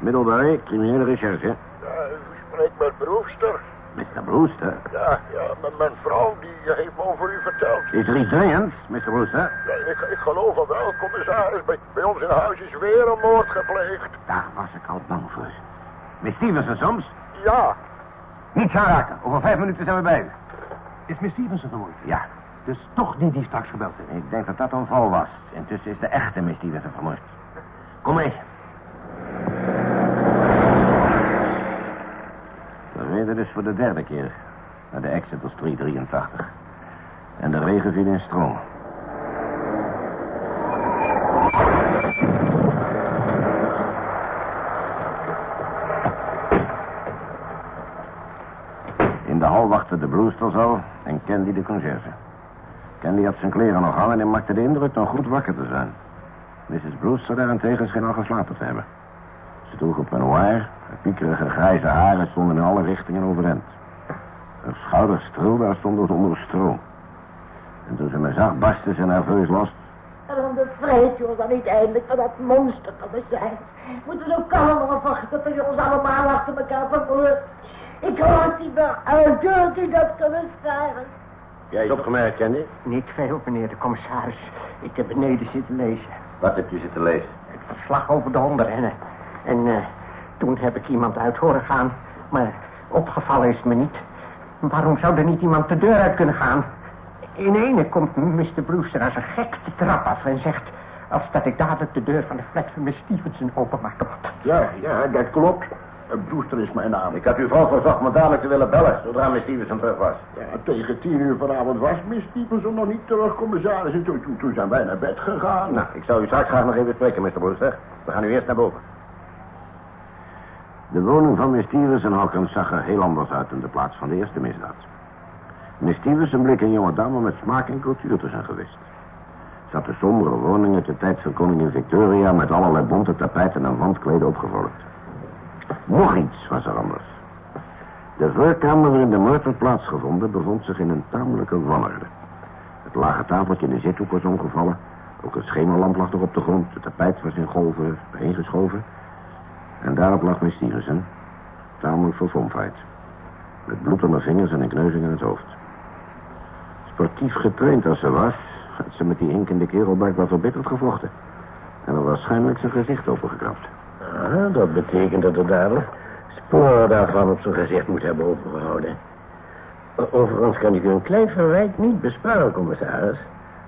Middelbaar, criminele recherche. Ja, u spreekt met Broester. Mr. Brewster. Ja, ja, mijn, mijn vrouw die heeft me over u verteld. Is er iets dringends, Mr. Brewster? Ja, ik, ik geloof het wel, commissaris. Bij, bij ons in huis is weer een moord gepleegd. Daar was ik al bang voor. Miss Stevenson soms? Ja, Niets aanraken. Over vijf minuten zijn we bij u. Is Miss Stevenson vermoord? Ja. Dus toch die die straks gebeld heeft. Ik denk dat dat een val was. Intussen is de echte Miss Stevenson vermoord. Kom mee. We dus voor de derde keer naar de Exeter Street 83. En de regen viel in stroom. In de hal wachtte de Brewsters al en Candy de conciërge. Candy had zijn kleren nog aan en hij maakte de indruk nog goed wakker te zijn. Mrs. Brewster daarentegen scheen al geslapen te hebben. Ze droeg op een wire, haar piekerige grijze haren stonden in alle richtingen overeind. Haar schouders trilden als stonden ze onder stroom. En toen ze me zag, barstte ze nerveus los. Waarom bevrijd je ons dan niet eindelijk van dat monster, commissaris? Moeten we zo kalm wachten tot je ons allemaal achter elkaar vermoordt? Ik hoor het niet meer uit. Doet u dat, commissaris? Jij is opgemerkt, Candy? Niet veel, meneer de commissaris. Ik heb beneden zitten lezen. Wat heb je zitten lezen? Het verslag over de hondenrennen. En eh, toen heb ik iemand uit horen gaan. Maar opgevallen is het me niet. Waarom zou er niet iemand de deur uit kunnen gaan? In ene komt Mr. Brewster als een gek de trap af en zegt... als dat ik dadelijk de deur van de flat van Miss Stevenson openmaak. ja, ja, dat klopt. Eh, Brewster is mijn naam. Ik had uw vrouw verzocht me dadelijk te willen bellen, zodra Miss Stevenson terug was. Ja, tegen tien uur vanavond was Miss Stevenson nog niet terug, commissaris. En toen, toen, toen zijn wij naar bed gegaan. Nou, ik zou u straks graag nog even spreken, Mr. Brewster. We gaan nu eerst naar boven. De woning van Miss Stevenson Hawkins zag er heel anders uit dan de plaats van de eerste misdaad. Stevenson bleek een jonge dame met smaak en cultuur te zijn geweest. Ze had de sombere woning uit de tijd van koningin Victoria... met allerlei bonte tapijten en wandkleden opgevolgd. Nog iets was er anders. De voorkamer waarin de moord had plaatsgevonden... bevond zich in een tamelijke wanorde. Het lage tafeltje in de zithoek was omgevallen. Ook een schemerlamp lag nog op de grond. Het tapijt was in golven bijeengeschoven. En daarop lag Miss Stevenson, tamelijk verfomfheid. Met bloed aan de vingers en een kneuzing in het hoofd. Sportief getraind als ze was, had ze met die hinkende kerel blijkbaar verbitterd gevochten. En er waarschijnlijk zijn gezicht opengekrapt. Ah, dat betekent dat er dadelijk sporen daarvan op zijn gezicht moet hebben overgehouden. O- Overigens kan ik u een klein verwijt niet besparen, commissaris.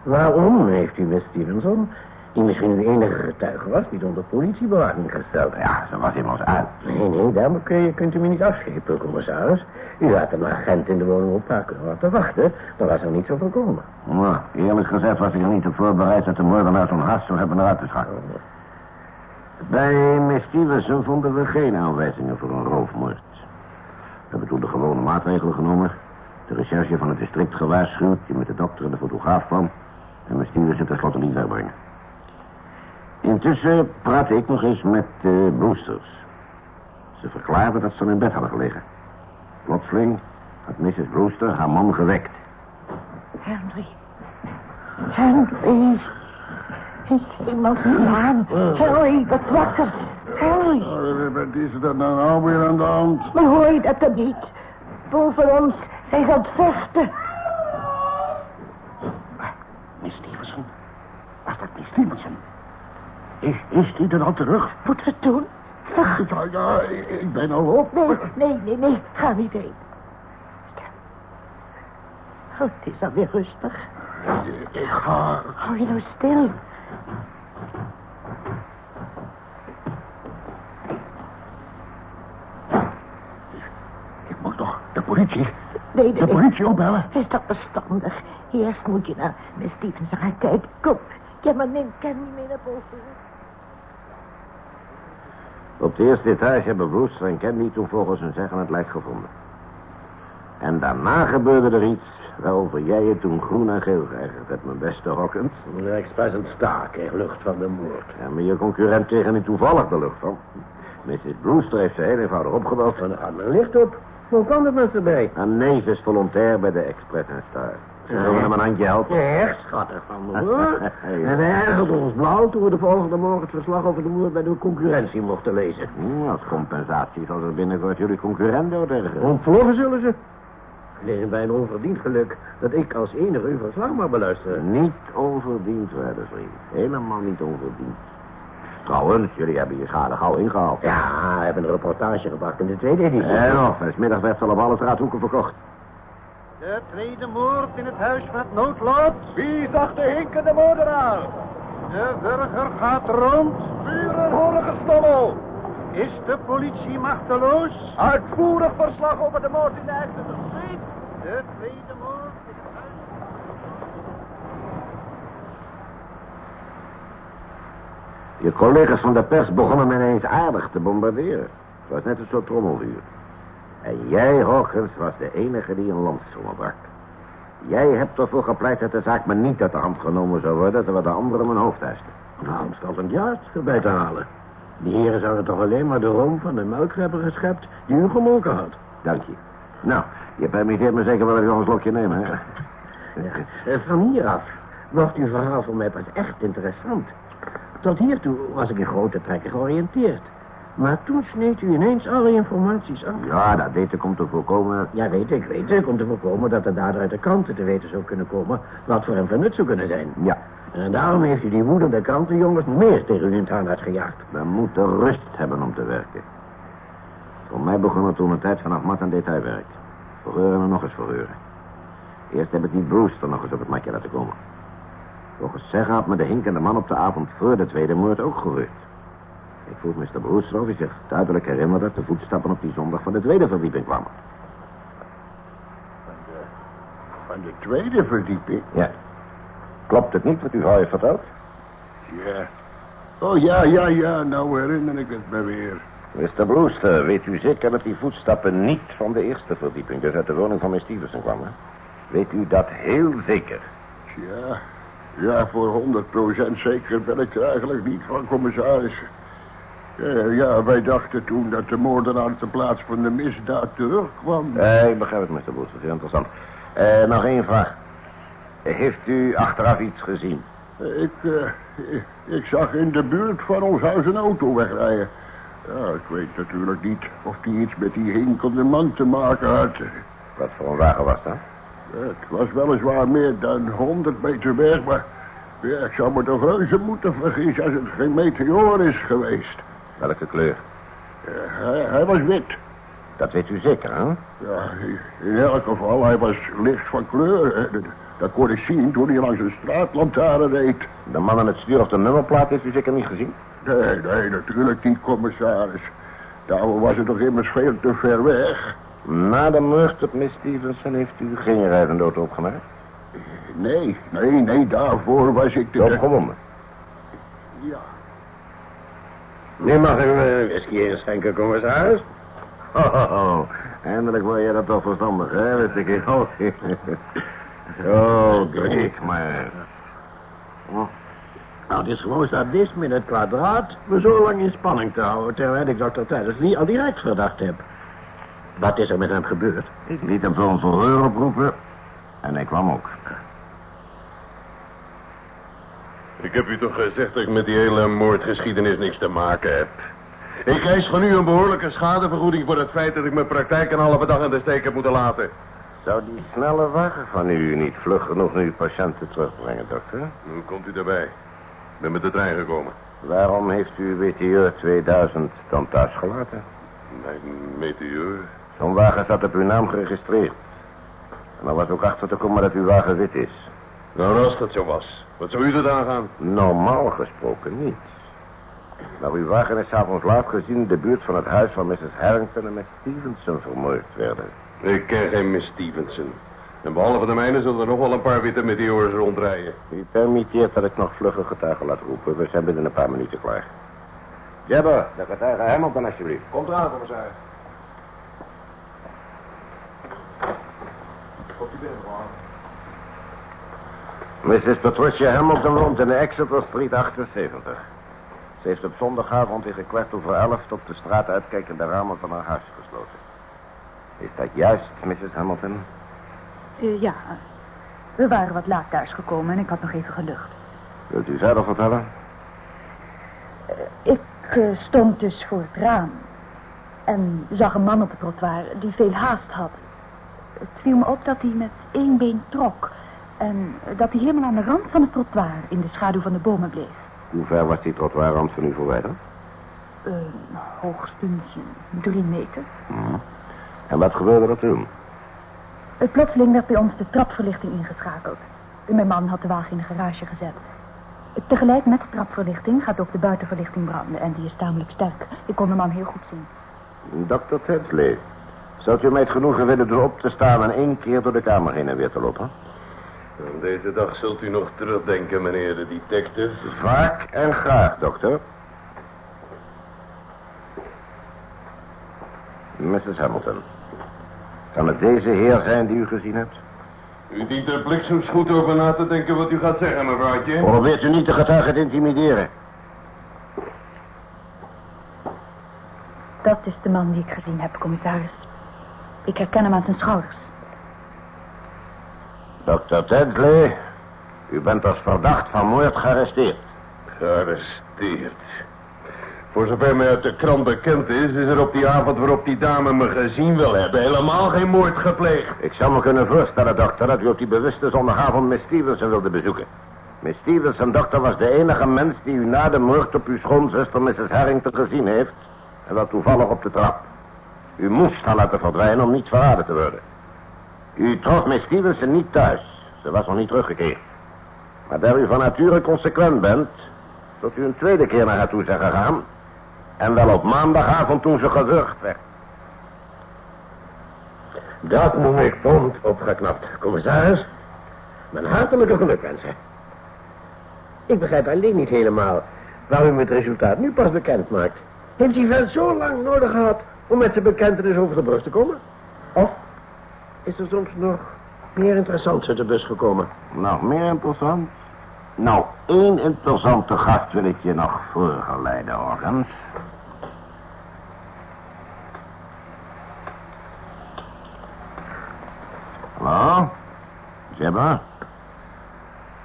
Waarom heeft u Miss Stevenson, die misschien de enige getuige was, niet onder politiebewaking gesteld? Ja, ze was immers uit. Nee, nee, daarom kun je, kunt u me niet afschepen, commissaris. U had een agent in de woning op haar kunnen laten wachten. Dan was er niet zo voorkomen. Nou, eerlijk gezegd was ik er niet op voorbereid dat de moordenaar zo'n haast zou hebben eruit te schakelen. Bij Miss Stevenson vonden we geen aanwijzingen voor een roofmoord. We hebben toen de gewone maatregelen genomen. De recherche van het district gewaarschuwd, die met de dokter en de fotograaf kwam. En Miss Stevenson tenslotte niet wegbrengen. Intussen praatte ik nog eens met de Brewsters. Ze verklaarden dat ze in bed hadden gelegen. Plotseling had Mrs. Brewster haar man gewekt. Henry. Henry. Is iemand gedaan? Henry, wat wakker. Henry. Oh, Wat is er nou nou weer aan de hand? Maar hoor je dat dan niet? Boven ons zijn ze aan het vechten. Miss Stevenson? Was dat Miss Stevenson? Is, is die er al terug? Moeten we het doen? Wacht. Ja, ja, ik, ben al op. Nee, nee, nee, nee. Ga niet heen. Oh, het is alweer rustig. Ik ga... Hou je nou stil. Ik moet toch de politie... Nee, nee, De politie opbellen? Is dat verstandig? Eerst moet je naar Miss Stevenson gaan kijken. Kom, ja, maar neem Kenny mee naar boven. Op de eerste etage hebben Brewster en Candy toen volgens hun zeggen het lijk gevonden. En daarna gebeurde er iets waarover jij je toen groen en geel geërgerd hebt, mijn beste Hawkins. De express en sta kreeg lucht van de moord. Ja, maar je concurrent tegen niet toevallig de lucht van. Mrs. Brewster heeft ze heel eenvoudig opgebeld. Dan gaat mijn licht op. Hoe kan het met erbij? Een neef is volontair bij de Express en Star. Zullen hem een handje helpen. Echt schattig van me, hoor. En wij ergerden ons blauw toen we de volgende morgen het verslag over de moord bij de concurrentie mochten lezen. Hm, als compensatie zal er binnenkort jullie concurrent doordergen. Ontvloggen zullen ze. Alleen bij een onverdiend geluk dat ik als enige uw verslag mag beluisteren. Niet onverdiend, vriend. Helemaal niet onverdiend. Trouwens, jullie hebben je schade gauw ingehaald. Ja, we hebben een reportage gebracht in de tweede editie. En nog, vanmiddag werd ze al op alle straathoeken verkocht. De tweede moord in het huis van het noodlot. Wie zag de hinkende moordenaar? De burger gaat rond. Vuren horen gestommel. Is de politie machteloos? Uitvoerig verslag over de moord in de Exeter Street. De tweede moord in het huis... Je collega's van de pers begonnen me ineens aardig te bombarderen. Het was net een soort trommelvuur. En jij, Hawkins, was de enige die een landstoel brak. Jij hebt ervoor gepleit dat de zaak me niet uit de hand genomen zou worden... terwijl de anderen mijn hoofd eisten. Nou, om stand juist erbij te halen. Die heren zouden toch alleen maar de room van de melk hebben geschept die u gemolken had. Dank je. Nou, je permitteert me zeker wel even een slokje nemen, hè? Eh, Van hieraf wordt uw verhaal voor mij pas echt interessant. Tot hiertoe was ik in grote trekken georiënteerd. Maar toen sneed u ineens alle informaties af. Ja, dat deed ik om te voorkomen... Ja, weet ik, weet ik. Om te voorkomen dat de dader uit de kranten te weten zou kunnen komen... wat voor hem van nut zou kunnen zijn. Ja, En daarom heeft u die woedende krantenjongens meer tegen u in het gejaagd. we moeten rust hebben om te werken. Voor mij begon het toen een tijd vanaf mat en detailwerk. Verheuren en nog eens verheuren. Eerst heb ik die Brewster nog eens op het matje laten komen. Volgens zeggen had me de hinkende man op de avond voor de tweede moord ook gehoord. Ik vroeg Mr. Brewster of hij zich duidelijk herinnerde... dat de voetstappen op die zondag van de tweede verdieping kwamen. Van de tweede verdieping? Ja. Klopt het niet wat uw vrouw heeft verteld? Ja. Oh ja, ja, ja, nou herinner ik het me weer. Mr. Brewster, weet u zeker dat die voetstappen niet van de eerste verdieping... dus uit de woning van Miss Stevenson kwamen? Weet u dat heel zeker? Ja, ja, voor 100% zeker ben ik er eigenlijk niet van, commissaris. Ja, ja, wij dachten toen dat de moordenaar ter plaats van de misdaad terugkwam. Eh, ik begrijp het, Mr. Brewster. Heel interessant. Eh, nog één vraag. Heeft u achteraf iets gezien? Ik, eh, ik, ik zag in de buurt van ons huis een auto wegrijden. Ja, ik weet natuurlijk niet of die iets met die hinkende man te maken had. Wat voor een wagen was dat? Het was weliswaar meer dan 100 meter weg, maar ja, ik zou me toch reuze moeten vergissen als het geen meteoor is geweest. Welke kleur? Ja, hij, hij was wit. Dat weet u zeker, hè? Ja, in elk geval, hij was licht van kleur. Dat, kon ik zien toen hij langs een straatlantaarn reed. De man aan het stuur of de nummerplaat heeft u zeker niet gezien? Nee, nee, natuurlijk niet, commissaris. Daarom was het toch immers veel te ver weg. Na de moord op Miss Stevenson heeft u geen rijdende auto opgemaakt? Nee, nee, nee, daarvoor was ik de... opgewonden. Ja. Nu mag u een whisky inschenken, commissaris. Ho, ho, ho. Eindelijk word je dat toch verstandig, hè? Weet ik. <laughs> Oh, kijk maar. Oh, Nou, het is gewoon sadisme in het kwadraat me zo lang in spanning te houden... terwijl ik dokter Tijdens al direct verdacht heb. Wat is er met hem gebeurd? Ik liet hem voor een oproepen. En hij kwam ook. Ik heb u toch gezegd dat ik met die hele moordgeschiedenis niks te maken heb. Ik eis van u een behoorlijke schadevergoeding voor het feit dat ik mijn praktijk een halve dag in de steek heb moeten laten. Zou die snelle wagen van u niet vlug genoeg uw patiënten terugbrengen, dokter? Hoe komt u daarbij? Ik ben met de trein gekomen. Waarom heeft u WTU 2000 dan thuis gelaten? Mijn meteor. Zo'n wagen staat op uw naam geregistreerd. En er was ook achter te komen dat uw wagen wit is. Nou, als dat zo was. Wat zou u er aan gaan? Normaal gesproken niet. Maar uw wagen is s'avonds laat gezien in de buurt van het huis van Mrs. Harrington en Miss Stevenson vermoord werden. Ik ken geen Miss Stevenson. En behalve de mijne zullen er nog wel een paar witte meteors rondrijden. U permitteert dat ik nog vlugge getuigen laat roepen. We zijn binnen een paar minuten klaar. Jabber, de getuige Hamilton alsjeblieft. Komt eraan, commissaris. Komt u binnen, man. Mrs. Patricia Hamilton woont in de Exeter Street 78. Ze heeft op zondagavond tegen kwart over elf op de straat uitkijkende ramen van haar huis gesloten. Is dat juist, Mrs. Hamilton? Eh, ja, we waren wat laat thuisgekomen en ik had nog even gelucht. Wilt u verder vertellen? Ik eh, stond dus voor het raam en zag een man op het trottoir die veel haast had. Het viel me op dat hij met één been trok en dat hij helemaal aan de rand van het trottoir in de schaduw van de bomen bleef. Hoe ver was die trottoirrand van u verwijderd? Uh, hoogstens drie meter. Mhm. En wat gebeurde er toen? Het plotseling werd bij ons de trapverlichting ingeschakeld. Mijn man had de wagen in de garage gezet. Tegelijk met de trapverlichting gaat ook de buitenverlichting branden en die is tamelijk sterk. Ik kon de man heel goed zien. Dr. Tensley, zou u mij het genoegen willen doen op te staan en één keer door de kamer heen en weer te lopen? Aan deze dag zult u nog terugdenken, meneer de detective. Vaak en graag, dokter. Mrs. Hamilton. Kan het deze heer zijn die u gezien hebt? U dient er bliksems goed over na te denken wat u gaat zeggen, mevrouwtje. Probeert u niet de getuige te intimideren. Dat is de man die ik gezien heb, commissaris. Ik herken hem aan zijn schouders. Dr. Tedley, u bent als verdacht van moord gearresteerd. Gearresteerd? Voor zover mij uit de krant bekend is, is er op die avond waarop die dame me gezien wil hebben helemaal geen moord gepleegd. Ik zou me kunnen voorstellen, dokter, dat u op die bewuste zondagavond Miss Stevenson wilde bezoeken. Miss Stevenson, dokter, was de enige mens die u na de moord op uw schoonzuster Mrs. Harrington gezien heeft. En wel toevallig op de trap. U moest haar laten verdwijnen om niet verraden te worden. U trof Miss Stevenson niet thuis. Ze was nog niet teruggekeerd. Maar daar u van nature consequent bent... zult u een tweede keer naar haar toe zijn gegaan... en wel op maandagavond toen ze gewurgd werd. Dat noem ik prompt opgeknapt, commissaris. Mijn hartelijke gelukwensen. Ik begrijp alleen niet helemaal waarom u het resultaat nu pas bekend maakt. Heeft die vent zo lang nodig gehad om met zijn bekentenis over de brug te komen? Of is er soms nog meer interessants uit de bus gekomen? Nog meer interessant? Nou, één interessante gast wil ik je nog voorgeleiden, Organs. Hallo? Jebba?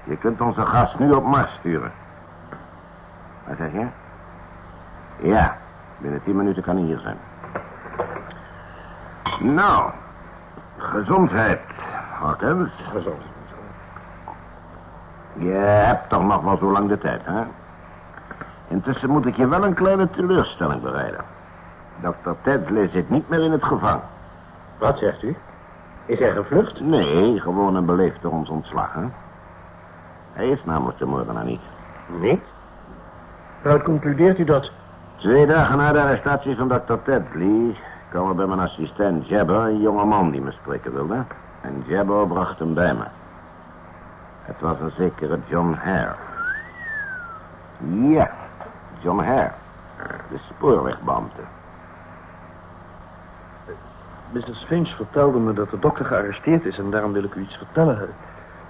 Je kunt onze gast nu op Mars sturen. Wat zeg je? Ja, binnen tien minuten kan hij hier zijn. Nou, gezondheid, Hawkins. Gezond. Je hebt toch nog wel zo lang de tijd, hè? Intussen moet ik je wel een kleine teleurstelling bereiden. Dr. Tedley zit niet meer in het gevangen. Wat zegt u? Is hij gevlucht? Nee, gewoon een beleefd door ons ontslagen. Hij is namelijk de moordenaar niet. Niet? Waaruit concludeert u dat? Twee dagen na de arrestatie van Dr. Tedley... kwam bij mijn assistent Jabber een jonge man die me spreken wilde. En Jabber bracht hem bij me. Het was een zekere John Hare. Ja, John Hare. De spoorwegbeambte. Mrs. Finch vertelde me dat de dokter gearresteerd is en daarom wil ik u iets vertellen.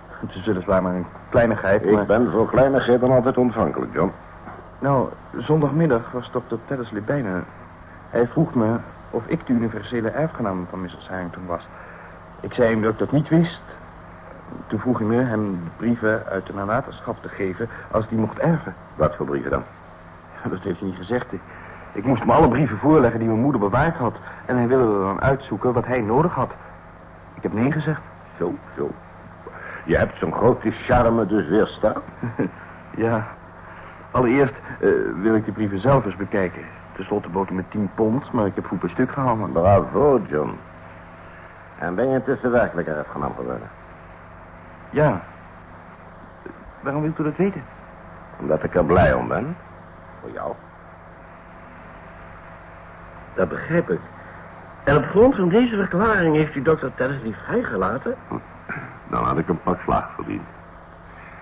Het is weliswaar maar een kleinigheid, maar... Ik ben voor kleinigheden altijd ontvankelijk, John. Nou, zondagmiddag was dokter Teddersley bijna. Hij vroeg me of ik de universele erfgenaam van Mrs. Harrington was. Ik zei hem dat ik dat niet wist. Toen vroeg hij me hem de brieven uit de nalatenschap te geven als die mocht erven. Wat voor brieven dan? <laughs> Dat heeft hij niet gezegd. Ik, ik moest me alle brieven voorleggen die mijn moeder bewaard had. En hij wilde dan uitzoeken wat hij nodig had. Ik heb nee gezegd. Zo, zo. Je hebt zo'n grote charme dus weerstaan? <laughs> ja. Allereerst eh, wil ik de brieven zelf eens bekijken. Ten slotte bood hij met 10 pond, maar ik heb goed per stuk gehaald. Bravo, John. En ben je intussen werkelijk erfgenaam geworden? Ja. Waarom wilt u dat weten? Omdat ik er blij om ben. Voor jou. Dat begrijp ik. En op grond van deze verklaring heeft u dokter Teddersley vrijgelaten? Dan had ik een pak slag verdiend.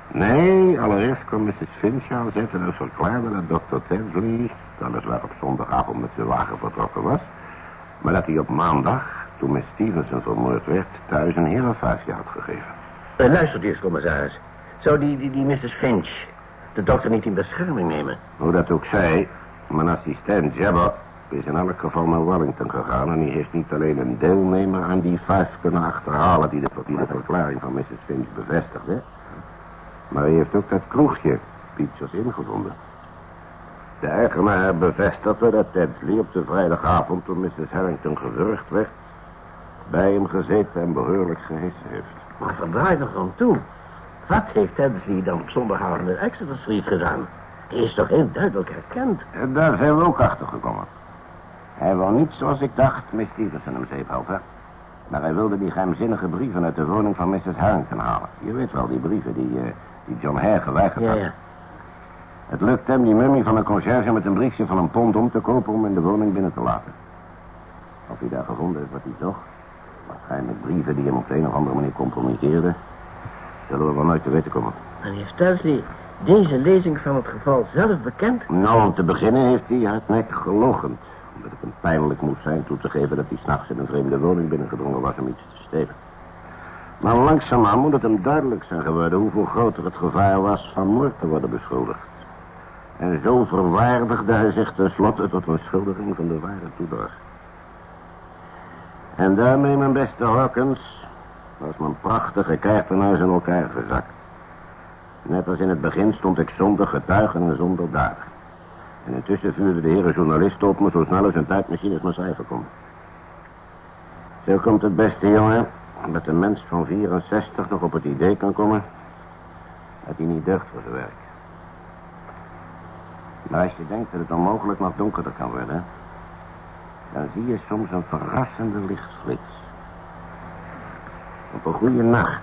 Nee, allereerst kwam Mrs. Finch aan zetten en verklaarde dat dokter Tensley, weliswaar op zondagavond met zijn wagen vertrokken was, maar dat hij op maandag, toen Miss Stevenson vermoord werd, thuis een herenvaasje had gegeven. Uh, luister eerst, commissaris. Zou die, die, die Mrs. Finch de dokter niet in bescherming nemen? Hoe dat ook zij, mijn assistent Jabber is in elk geval naar Wellington gegaan... en die heeft niet alleen een deelnemer aan die vijf kunnen achterhalen... die de, die de verklaring van Mrs. Finch bevestigde... maar hij heeft ook dat kroegje, Pieters, ingevonden. De eigenaar bevestigde dat Tedsley op de vrijdagavond... toen Mrs. Harrington gewurgd werd... bij hem gezeten en behoorlijk gehissen heeft. Maar verdraai nog aan toe. Wat heeft Tedsley dan op zondagavond in Exeter Street gedaan? Hij is toch heel duidelijk herkend? En daar zijn we ook achter gekomen. Hij wou niet, zoals ik dacht, Miss Stevenson hem zeep helpen. Maar hij wilde die geheimzinnige brieven uit de woning van Mrs. Harrington halen. Je weet wel, die brieven die, eh, die John Hare geweigerd Ja, had. ja. Het lukt hem die mummie van een conciërge met een briefje van een pond om te kopen om in de woning binnen te laten. Of hij daar gevonden heeft wat hij zocht. Waarschijnlijk brieven die hem op de een of andere manier compromitteerden. Zullen we wel nooit te weten komen. En heeft Tedsley deze lezing van het geval zelf bekend? Nou, om te beginnen heeft hij hardnekkig gelogend. Omdat het hem pijnlijk moest zijn toe te geven dat hij s'nachts in een vreemde woning binnengedrongen was om iets te stelen. Maar langzaamaan moet het hem duidelijk zijn geworden hoeveel groter het gevaar was van moord te worden beschuldigd. En zo verwaardigde hij zich tenslotte tot een schuldiging van de ware toedracht. En daarmee, mijn beste Hawkins, was mijn prachtige kaartenhuis in elkaar gezakt. Net als in het begin stond ik zonder getuigen en zonder dader. En intussen vuurde de heren journalisten op me zo snel als een tijdmachine mijn cijfer kon. Zo komt het beste, jongen, dat een mens van 64 nog op het idee kan komen dat hij niet deugt voor zijn werk. Maar als je denkt dat het onmogelijk nog donkerder kan worden, dan zie je soms een verrassende lichtflits. Op een goede nacht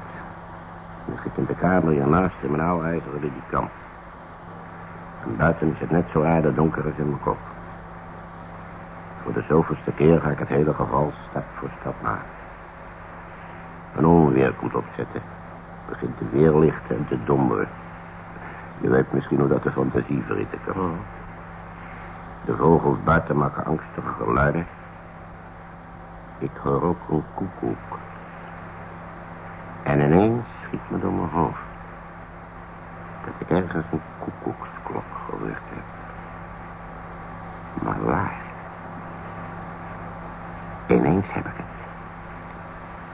lig ik in de kamer hiernaast in mijn oude ijzeren ledikant. En buiten is het net zo aardig donker als in mijn kop. Voor de zoveelste keer ga ik het hele geval stap voor stap na. Een onweer komt opzetten. Begint te weerlichten en te dommeren. Je weet misschien hoe dat de fantasie verritten kan. De vogels buiten maken angstige geluiden. Ik hoor ook een koekoek. En ineens schiet me door mijn hoofd. Dat ik ergens een koekoeksklok gehoord heb. Maar waar? Ineens heb ik het.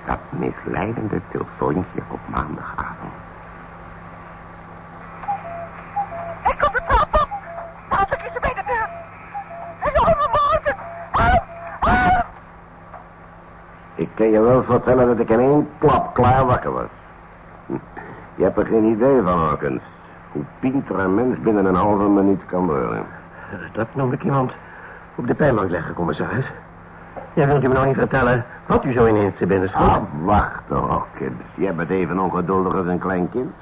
Dat misleidende telefoontje op maandagavond. Kan je wel vertellen dat ik in één klap klaar wakker was. Je hebt er geen idee van, Hawkins. Hoe pinter een mens binnen een halve minuut kan worden. Dat noem ik iemand op de pijnbank leggen, commissaris. Ja, wilt u me nou niet vertellen wat u zo ineens te binnen schoot? Ah, wacht Hawkins. Jij bent even ongeduldig als een klein kind.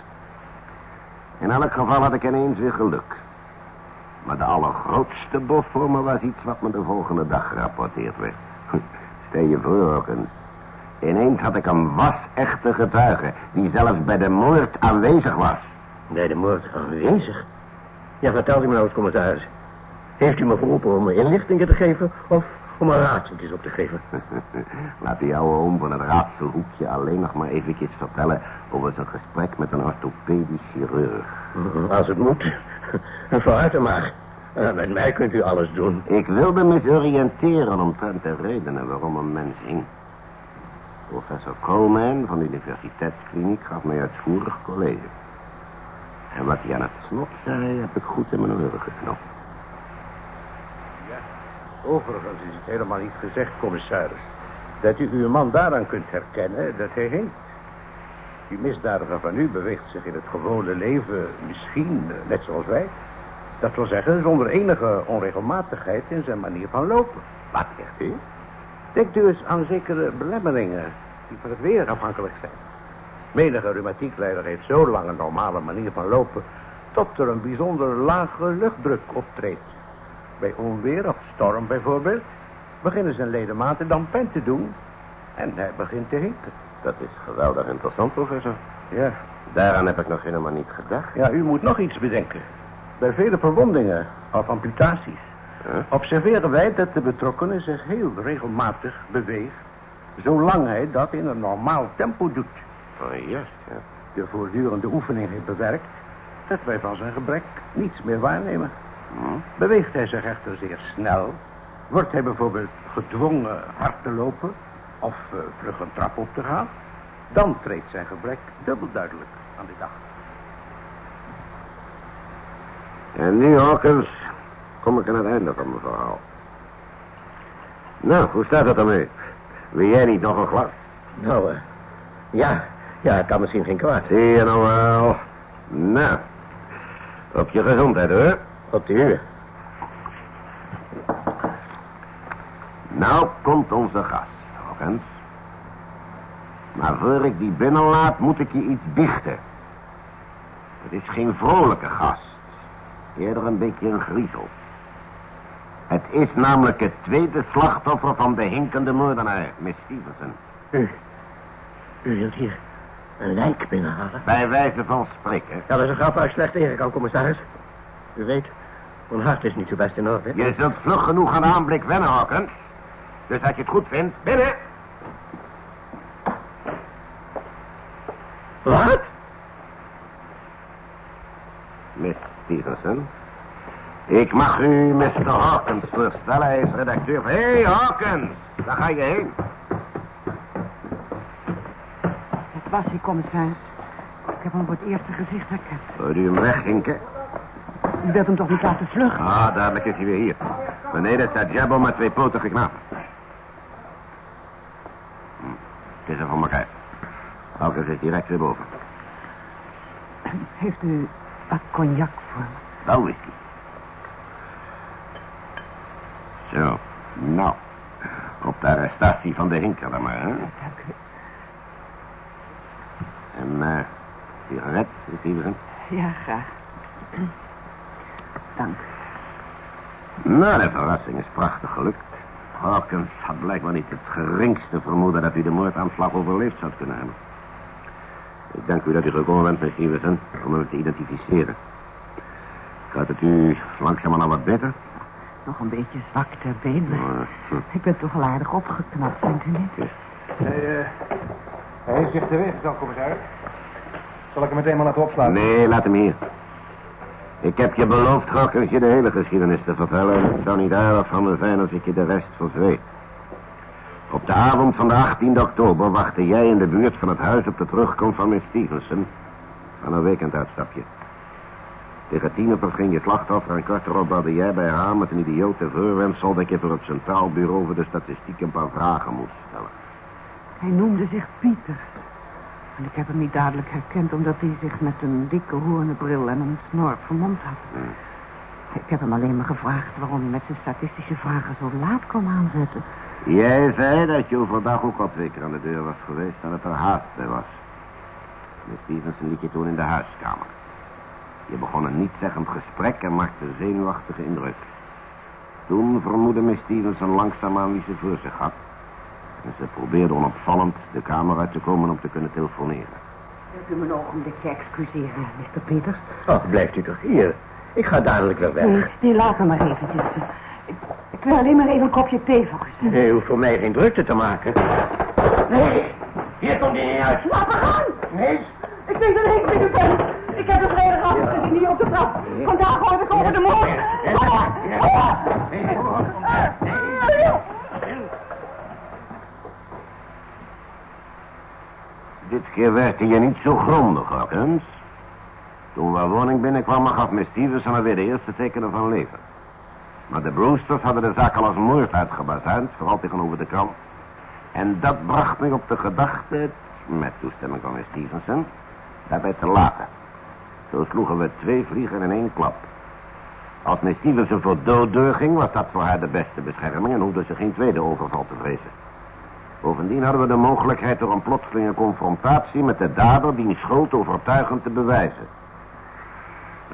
In elk geval had ik ineens weer geluk. Maar de allergrootste bof voor me was iets wat me de volgende dag gerapporteerd werd. <laughs> Stel je voor, Hawkins. Ineens had ik een was-echte getuige... die zelfs bij de moord aanwezig was. Bij de moord aanwezig? Ja, vertelt u me nou eens, commissaris. Heeft u me geroepen om me inlichtingen te geven... of om een raadseltjes op te geven? <laughs> Laat die oude oom van het raadselhoekje alleen nog maar eventjes vertellen... over zijn gesprek met een orthopedisch chirurg. Als het moet. En vooruit dan maar. Met mij kunt u alles doen. Ik wilde me oriënteren omtrent de redenen waarom een mens hing. Professor Coleman van de Universiteitskliniek gaf mij uitvoerig college. En wat hij aan het slot zei, heb ik goed in mijn oren geknopt. Overigens is het helemaal niet gezegd, commissaris. Dat u uw man daaraan kunt herkennen dat hij hinkt. Die misdadiger van u beweegt zich in het gewone leven misschien eh, net zoals wij. Dat wil zeggen, zonder enige onregelmatigheid in zijn manier van lopen. Wat zegt u? Denkt u eens aan zekere belemmeringen die van het weer afhankelijk zijn. Menige reumatiekleider heeft zo lang een normale manier van lopen... tot er een bijzonder lage luchtdruk optreedt. Bij onweer of storm bijvoorbeeld... beginnen zijn ledematen dan pijn te doen... en hij begint te hinken. Dat is geweldig interessant, professor. Ja. Daaraan heb ik nog helemaal niet gedacht. Ja, u moet nog iets bedenken. Bij vele verwondingen of amputaties... Huh? observeren wij dat de betrokkenen zich heel regelmatig beweegt... zolang hij dat in een normaal tempo doet. Oh, juist, ja. de voortdurende oefening heeft bewerkt... dat wij van zijn gebrek niets meer waarnemen. Beweegt hij zich echter zeer snel... wordt hij bijvoorbeeld gedwongen hard te lopen... of uh, vlug een trap op te gaan... dan treedt zijn gebrek dubbel duidelijk aan de dag. En nu, Hawkins, kom ik aan het einde van mijn verhaal. Nou, hoe staat het ermee? Wil jij niet nog een glas? Nou, uh, ja. Ja, het kan misschien geen kwaad. Zie je nou wel. Nou, op je gezondheid, hoor. Op de uur. Nou komt onze gast, Hawkins. Maar voor ik die binnenlaat, moet ik je iets biechten. Het is geen vrolijke gast. Eerder een beetje een griezel. Het is namelijk het tweede slachtoffer van de hinkende moordenaar, Miss Stevenson. U, u wilt hier een lijk binnenhalen? Bij wijze van spreken. Ja, dat is een grap waar ik slecht tegen kan, commissaris. U weet, mijn hart is niet zo best in orde. Je zult vlug genoeg aan de aanblik wennen, Hawkins. Dus als je het goed vindt, binnen. Wat? Miss Stevenson. Ik mag u Mr. Hawkins voorstellen. Hij is redacteur van... Hé, hey, Hawkins! Waar ga je heen? Het was hij, commissaris. Ik heb hem voor het eerste gezicht herkend. Wil u hem weghinken? U wilt hem toch niet laten vluchten? Ah, dadelijk is hij weer hier. Beneden staat Jabbo met twee potige knapen. Hm, het is er voor elkaar. Hawkins is direct weer boven. Heeft u wat cognac voor me? Wel whisky. Zo, nou. Op de arrestatie van de hinker dan maar, hè? Dank u. En, eh, sigaret, is Stevenson? Ja, graag. Dank. Nou, de verrassing is prachtig gelukt. Hawkins had blijkbaar niet het geringste vermoeden dat u de moordaanslag overleefd zou kunnen hebben. Ik dank u dat u gekomen bent, meneer Stevenson, om hem te identificeren. Gaat het u langzamerhand wat beter? Nog een beetje zwak ter been, maar ik ben toch al aardig opgeknapt, vindt u niet? Hij, eh, hij is zich te weg, dan, commissaris. Zal ik hem meteen maar laten opslaan? Nee, laat hem hier. Ik heb je beloofd, Hawkins, je de hele geschiedenis te vertellen. En het zou niet aardig van me zijn als ik je de rest verzweet. Op de avond van de 18 oktober wachtte jij in de buurt van het huis op de terugkomst van Miss Stevenson. Van een weekenduitstapje. Tegen tien ging je slachtoffer en kort erop belde jij bij haar met een idiote voorwensel dat je voor het Centraal Bureau voor de Statistiek een paar vragen moest stellen. Hij noemde zich Pieters. En ik heb hem niet dadelijk herkend omdat hij zich met een dikke hoornen bril en een snor vermomd had. Ik heb hem alleen maar gevraagd waarom hij met zijn statistische vragen zo laat kwam aanzetten. Jij zei dat je overdag ook al twee keer aan de deur was geweest en dat er haast bij was. Miss Stevenson liet je toen in de huiskamer. Je begon een niet-zeggend gesprek en maakte een zenuwachtige indruk. Toen vermoedde Miss Stevenson langzaamaan wie ze voor zich had. En ze probeerde onopvallend de kamer uit te komen om te kunnen telefoneren. Wilt u me een ogenblikje excuseren, Mr. Peters? Oh, blijft u toch hier? Ik ga dadelijk weer weg. Nee, nee, laat me maar eventjes. Ik, ik wil alleen maar even een kopje thee voor u. Nee, u hoeft voor mij geen drukte te maken. Nee, hier komt hij niet uit. Laat me gaan! Nee, Ik weet alleen wie u bent. Ik heb de ik niet op de trap. Vandaag hoorde ik over de moord. Dit keer werkte je niet zo grondig, Hawkins. Toen we woning binnenkwamen gaf Miss Stevenson alweer de eerste tekenen van leven. Maar de Brewsters hadden de zaak al als moord uitgebazuind, vooral tegenover de krant. En dat bracht mij op de gedachte, met toestemming van Miss Stevenson, daarbij te laten. Zo sloegen we twee vliegen in één klap. Als Miss Stevenson voor dood doorging, was dat voor haar de beste bescherming en hoefde ze geen tweede overval te vrezen. Bovendien hadden we de mogelijkheid door een plotselinge confrontatie met de dader die schuld overtuigend te bewijzen.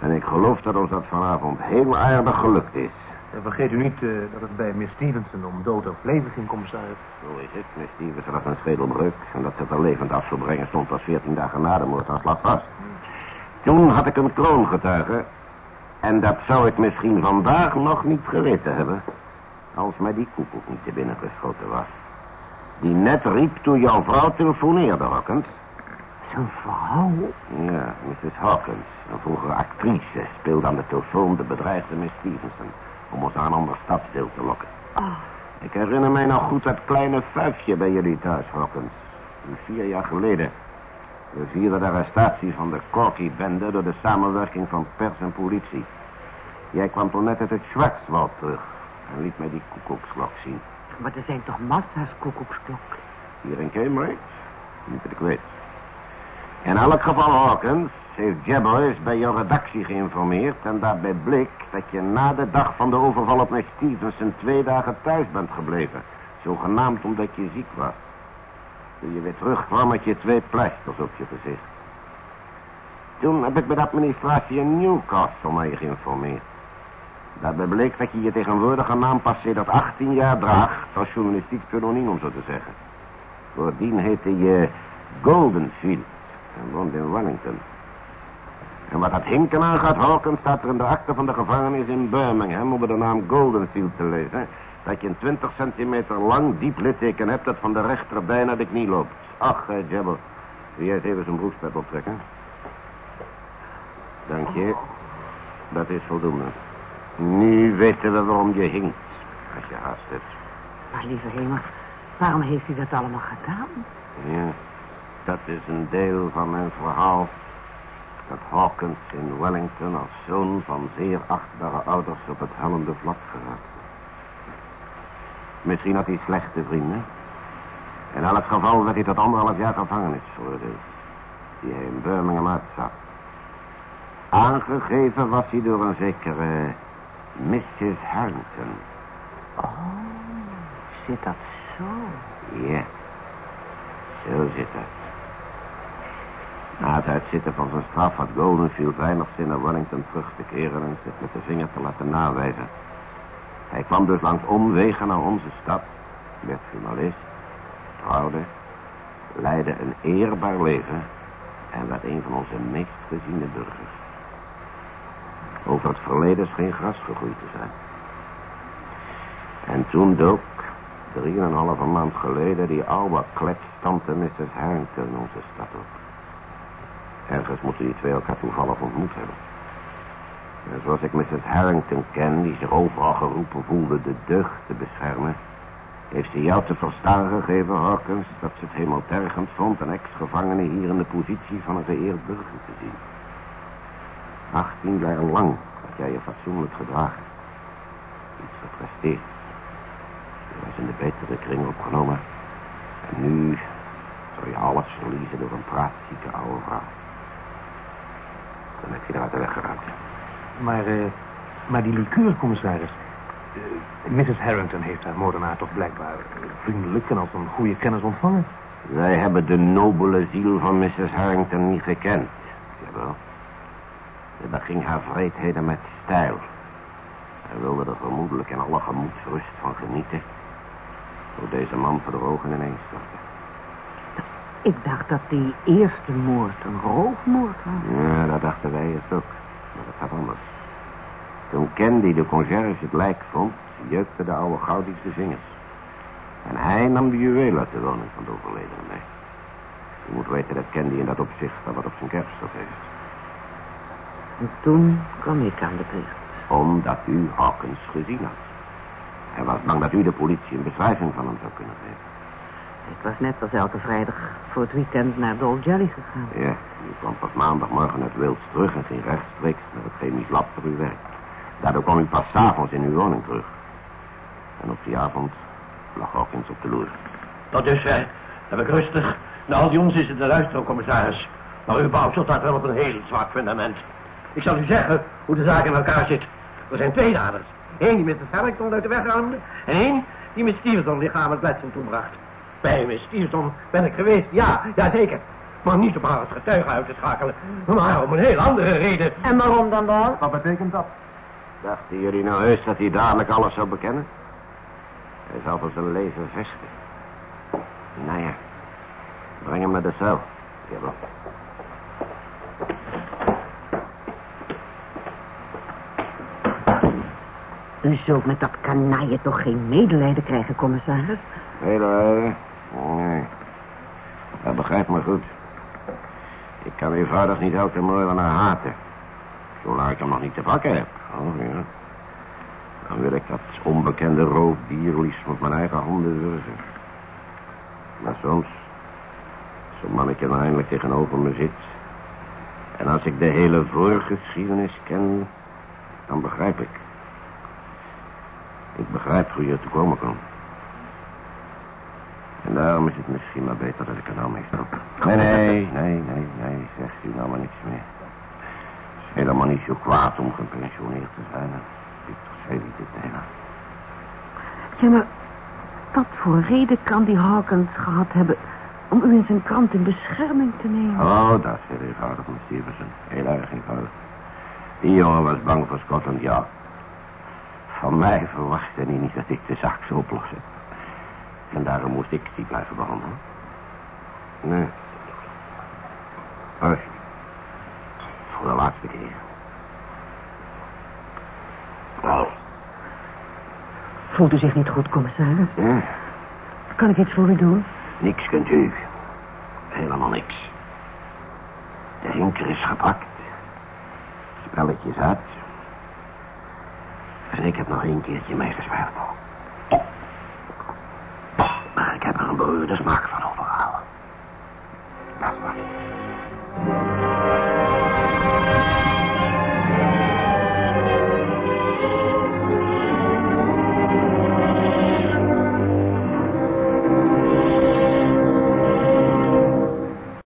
En ik geloof dat ons dat vanavond heel aardig gelukt is. En vergeet u niet eh, dat het bij Miss Stevenson om dood of leven ging, commissaris. Zo is het. Miss Stevenson had een schedelbreuk. En dat ze het er levend af zou brengen stond pas 14 dagen na de moordaanslag vast. Toen had ik een kroongetuige. En dat zou ik misschien vandaag nog niet geweten hebben. Als mij die koekoek niet te binnen geschoten was. Die net riep toen jouw vrouw telefoneerde, Hawkins. zijn vrouw? Ja, Mrs. Hawkins, een vroegere actrice, speelde aan de telefoon de bedreigde Miss Stevenson... om ons aan een ander stadsdeel te lokken. Oh, Ik herinner mij nog goed dat kleine fuifje bij jullie thuis, Hawkins. Vier jaar geleden. We vierden de arrestatie van de Corky-bende... door de samenwerking van pers en politie. Jij kwam toen net uit het Schwarzwald terug... en liet mij die koekoeksklok zien. maar er zijn toch massa's koekoeksklokken? Hier in Cambridge? Niet dat ik weet. In elk geval, Hawkins, heeft Jabboys bij jouw redactie geïnformeerd... en daarbij bleek dat je na de dag van de overval op Miss Stevenson... twee dagen thuis bent gebleven. Zogenaamd omdat je ziek was. Toen je weer terugkwam had je twee pleisters op je gezicht. Toen heb ik bij de administratie in Newcastle je geïnformeerd. Daarbij bleek dat je je tegenwoordige naam pas sedert 18 jaar draagt... als journalistiek pseudoniem, om zo te zeggen. Voordien heette je Goldenfield en woonde in Wellington. En wat dat hinken aangaat, Hawkins, staat er in de akte van de gevangenis in Birmingham... onder de naam Goldenfield te lezen... dat je een 20 centimeter lang diep litteken hebt... dat van de rechterbij naar de knie loopt. Ach, uh, Jabber, wil jij eens even zijn broekspet optrekken? Dank je. Dat is voldoende. Nu weten we waarom je hinkt, als je haast hebt. Maar lieve hemel, waarom heeft u dat allemaal gedaan? Ja, dat is een deel van mijn verhaal. Dat Hawkins in Wellington als zoon van zeer achtbare ouders op het hellende vlak geraakt. Misschien had hij slechte vrienden. In elk geval werd hij tot anderhalf jaar gevangenis veroordeeld. Die hij in Birmingham uitzat. Aangegeven was hij door een zekere Mrs. Harrington. Oh, zit dat zo? Ja, zo zit het. Na het uitzitten van zijn straf had Goldenfield weinig zin naar Wellington terug te keren en zich met de vinger te laten nawijzen. Hij kwam dus langs omwegen naar onze stad, werd journalist, trouwde, leidde een eerbaar leven en werd een van onze meest geziene burgers. Over het verleden scheen gras gegroeid te zijn. En toen dook, drieënhalve maand geleden, die oude kletstante Mrs. Harrington in onze stad op. Ergens moeten die twee elkaar toevallig ontmoet hebben. En zoals ik Mrs. Harrington ken, die zich overal geroepen voelde de deugd te beschermen, heeft ze jou te verstaan gegeven, Hawkins, dat ze het helemaal tergend vond een ex-gevangene hier in de positie van een geëerd burger te zien. 18 jaar lang had jij je fatsoenlijk gedragen. Iets gepresteerd. Je was in de betere kring opgenomen. En nu zou je alles verliezen door een praatzieke oude vrouw. Dan heb je er uit de weg geraakt. Maar, eh, maar die liqueurcommissaris... eh, Mrs. Harrington heeft haar moordenaar toch blijkbaar vriendelijk en als een goede kennis ontvangen. Wij hebben de nobele ziel van Mrs. Harrington niet gekend. Jawel. Ze beging haar vreedheden met stijl. Hij wilde er vermoedelijk in alle gemoedsrust van genieten. Door deze man voor de ogen ineens stortte. Ik dacht dat die eerste moord een roofmoord was. Ja, dat dachten wij eerst ook. Maar dat gaat anders. Toen Candy, de conciërge, het lijk vond, jeukte de oude Gaudis de vingers. En hij nam de juwelen uit de woning van de overledene mee. Je moet weten dat Candy in dat opzicht wel wat op zijn kerfstok heeft. En toen kwam ik aan de beurt. Omdat u Hawkins gezien had. Hij was bang dat u de politie een beschrijving van hem zou kunnen geven. Ik was net als elke vrijdag voor het weekend naar de Old Jelly gegaan. Ja, u kwam pas maandagmorgen uit Wils terug en ging rechtstreeks naar het chemisch lab voor uw werk. Daardoor kwam u pas s'avonds in uw woning terug. En op die avond lag Hawkins op de loer. Tot dusver heb ik rustig naar al die onzin zitten luisteren, commissaris. Maar uw bouwsel staat wel op een heel zwak fundament. Ik zal u zeggen hoe de zaak in elkaar zit. Er zijn twee daders. Eén die met de Harrington uit de weg ruimde... en één die met Stevenson lichamelijk letsel toebracht. Bij Miss Stevenson ben ik geweest, ja, ja zeker. Maar niet om haar als getuige uit te schakelen, maar om een heel andere reden. En waarom dan wel? Wat betekent dat? Dachten jullie nou heus dat hij dadelijk alles zou bekennen? Hij zal voor zijn leven vechten. Nou ja, breng hem naar de cel. Jawel. U zult met dat kanaille toch geen medelijden krijgen, commissaris? Medelijden? Nee. Dat begrijpt me goed. kan eenvoudig niet elke moordenaar haten. Zolang ik hem nog niet te pakken heb. Oh ja. Dan wil ik dat onbekende roofdier liefst met mijn eigen handen wurgen. Maar soms, zo'n mannetje dan eindelijk tegenover me zit... en als ik de hele voorgeschiedenis ken, dan begrijp ik. Ik begrijp hoe je te komen kon. Daarom is het misschien maar beter dat ik er nou mee stop. Nee, nee, nee, nee, nee, zegt u nou maar niks meer. Het is helemaal niet zo kwaad om gepensioneerd te zijn. Victor zei niet nemen. Ja, maar wat voor reden kan die Hawkins gehad hebben om u in zijn krant in bescherming te nemen? Oh, dat is heel eenvoudig, Miss Stevenson. Heel erg eenvoudig. Die jongen was bang voor Scotland Yard. Van mij verwachtte hij niet dat ik de zaak zou oplossen. En daarom moest ik die blijven behandelen. Nee. Hoi. Voor de laatste keer. Nou, Voelt u zich niet goed, commissaris? ja, Kan ik iets voor u doen? niks kunt u. Helemaal niks. De hinker is gepakt. Spelletje is uit. En ik heb nog één keertje meegespeeld. Maar ik heb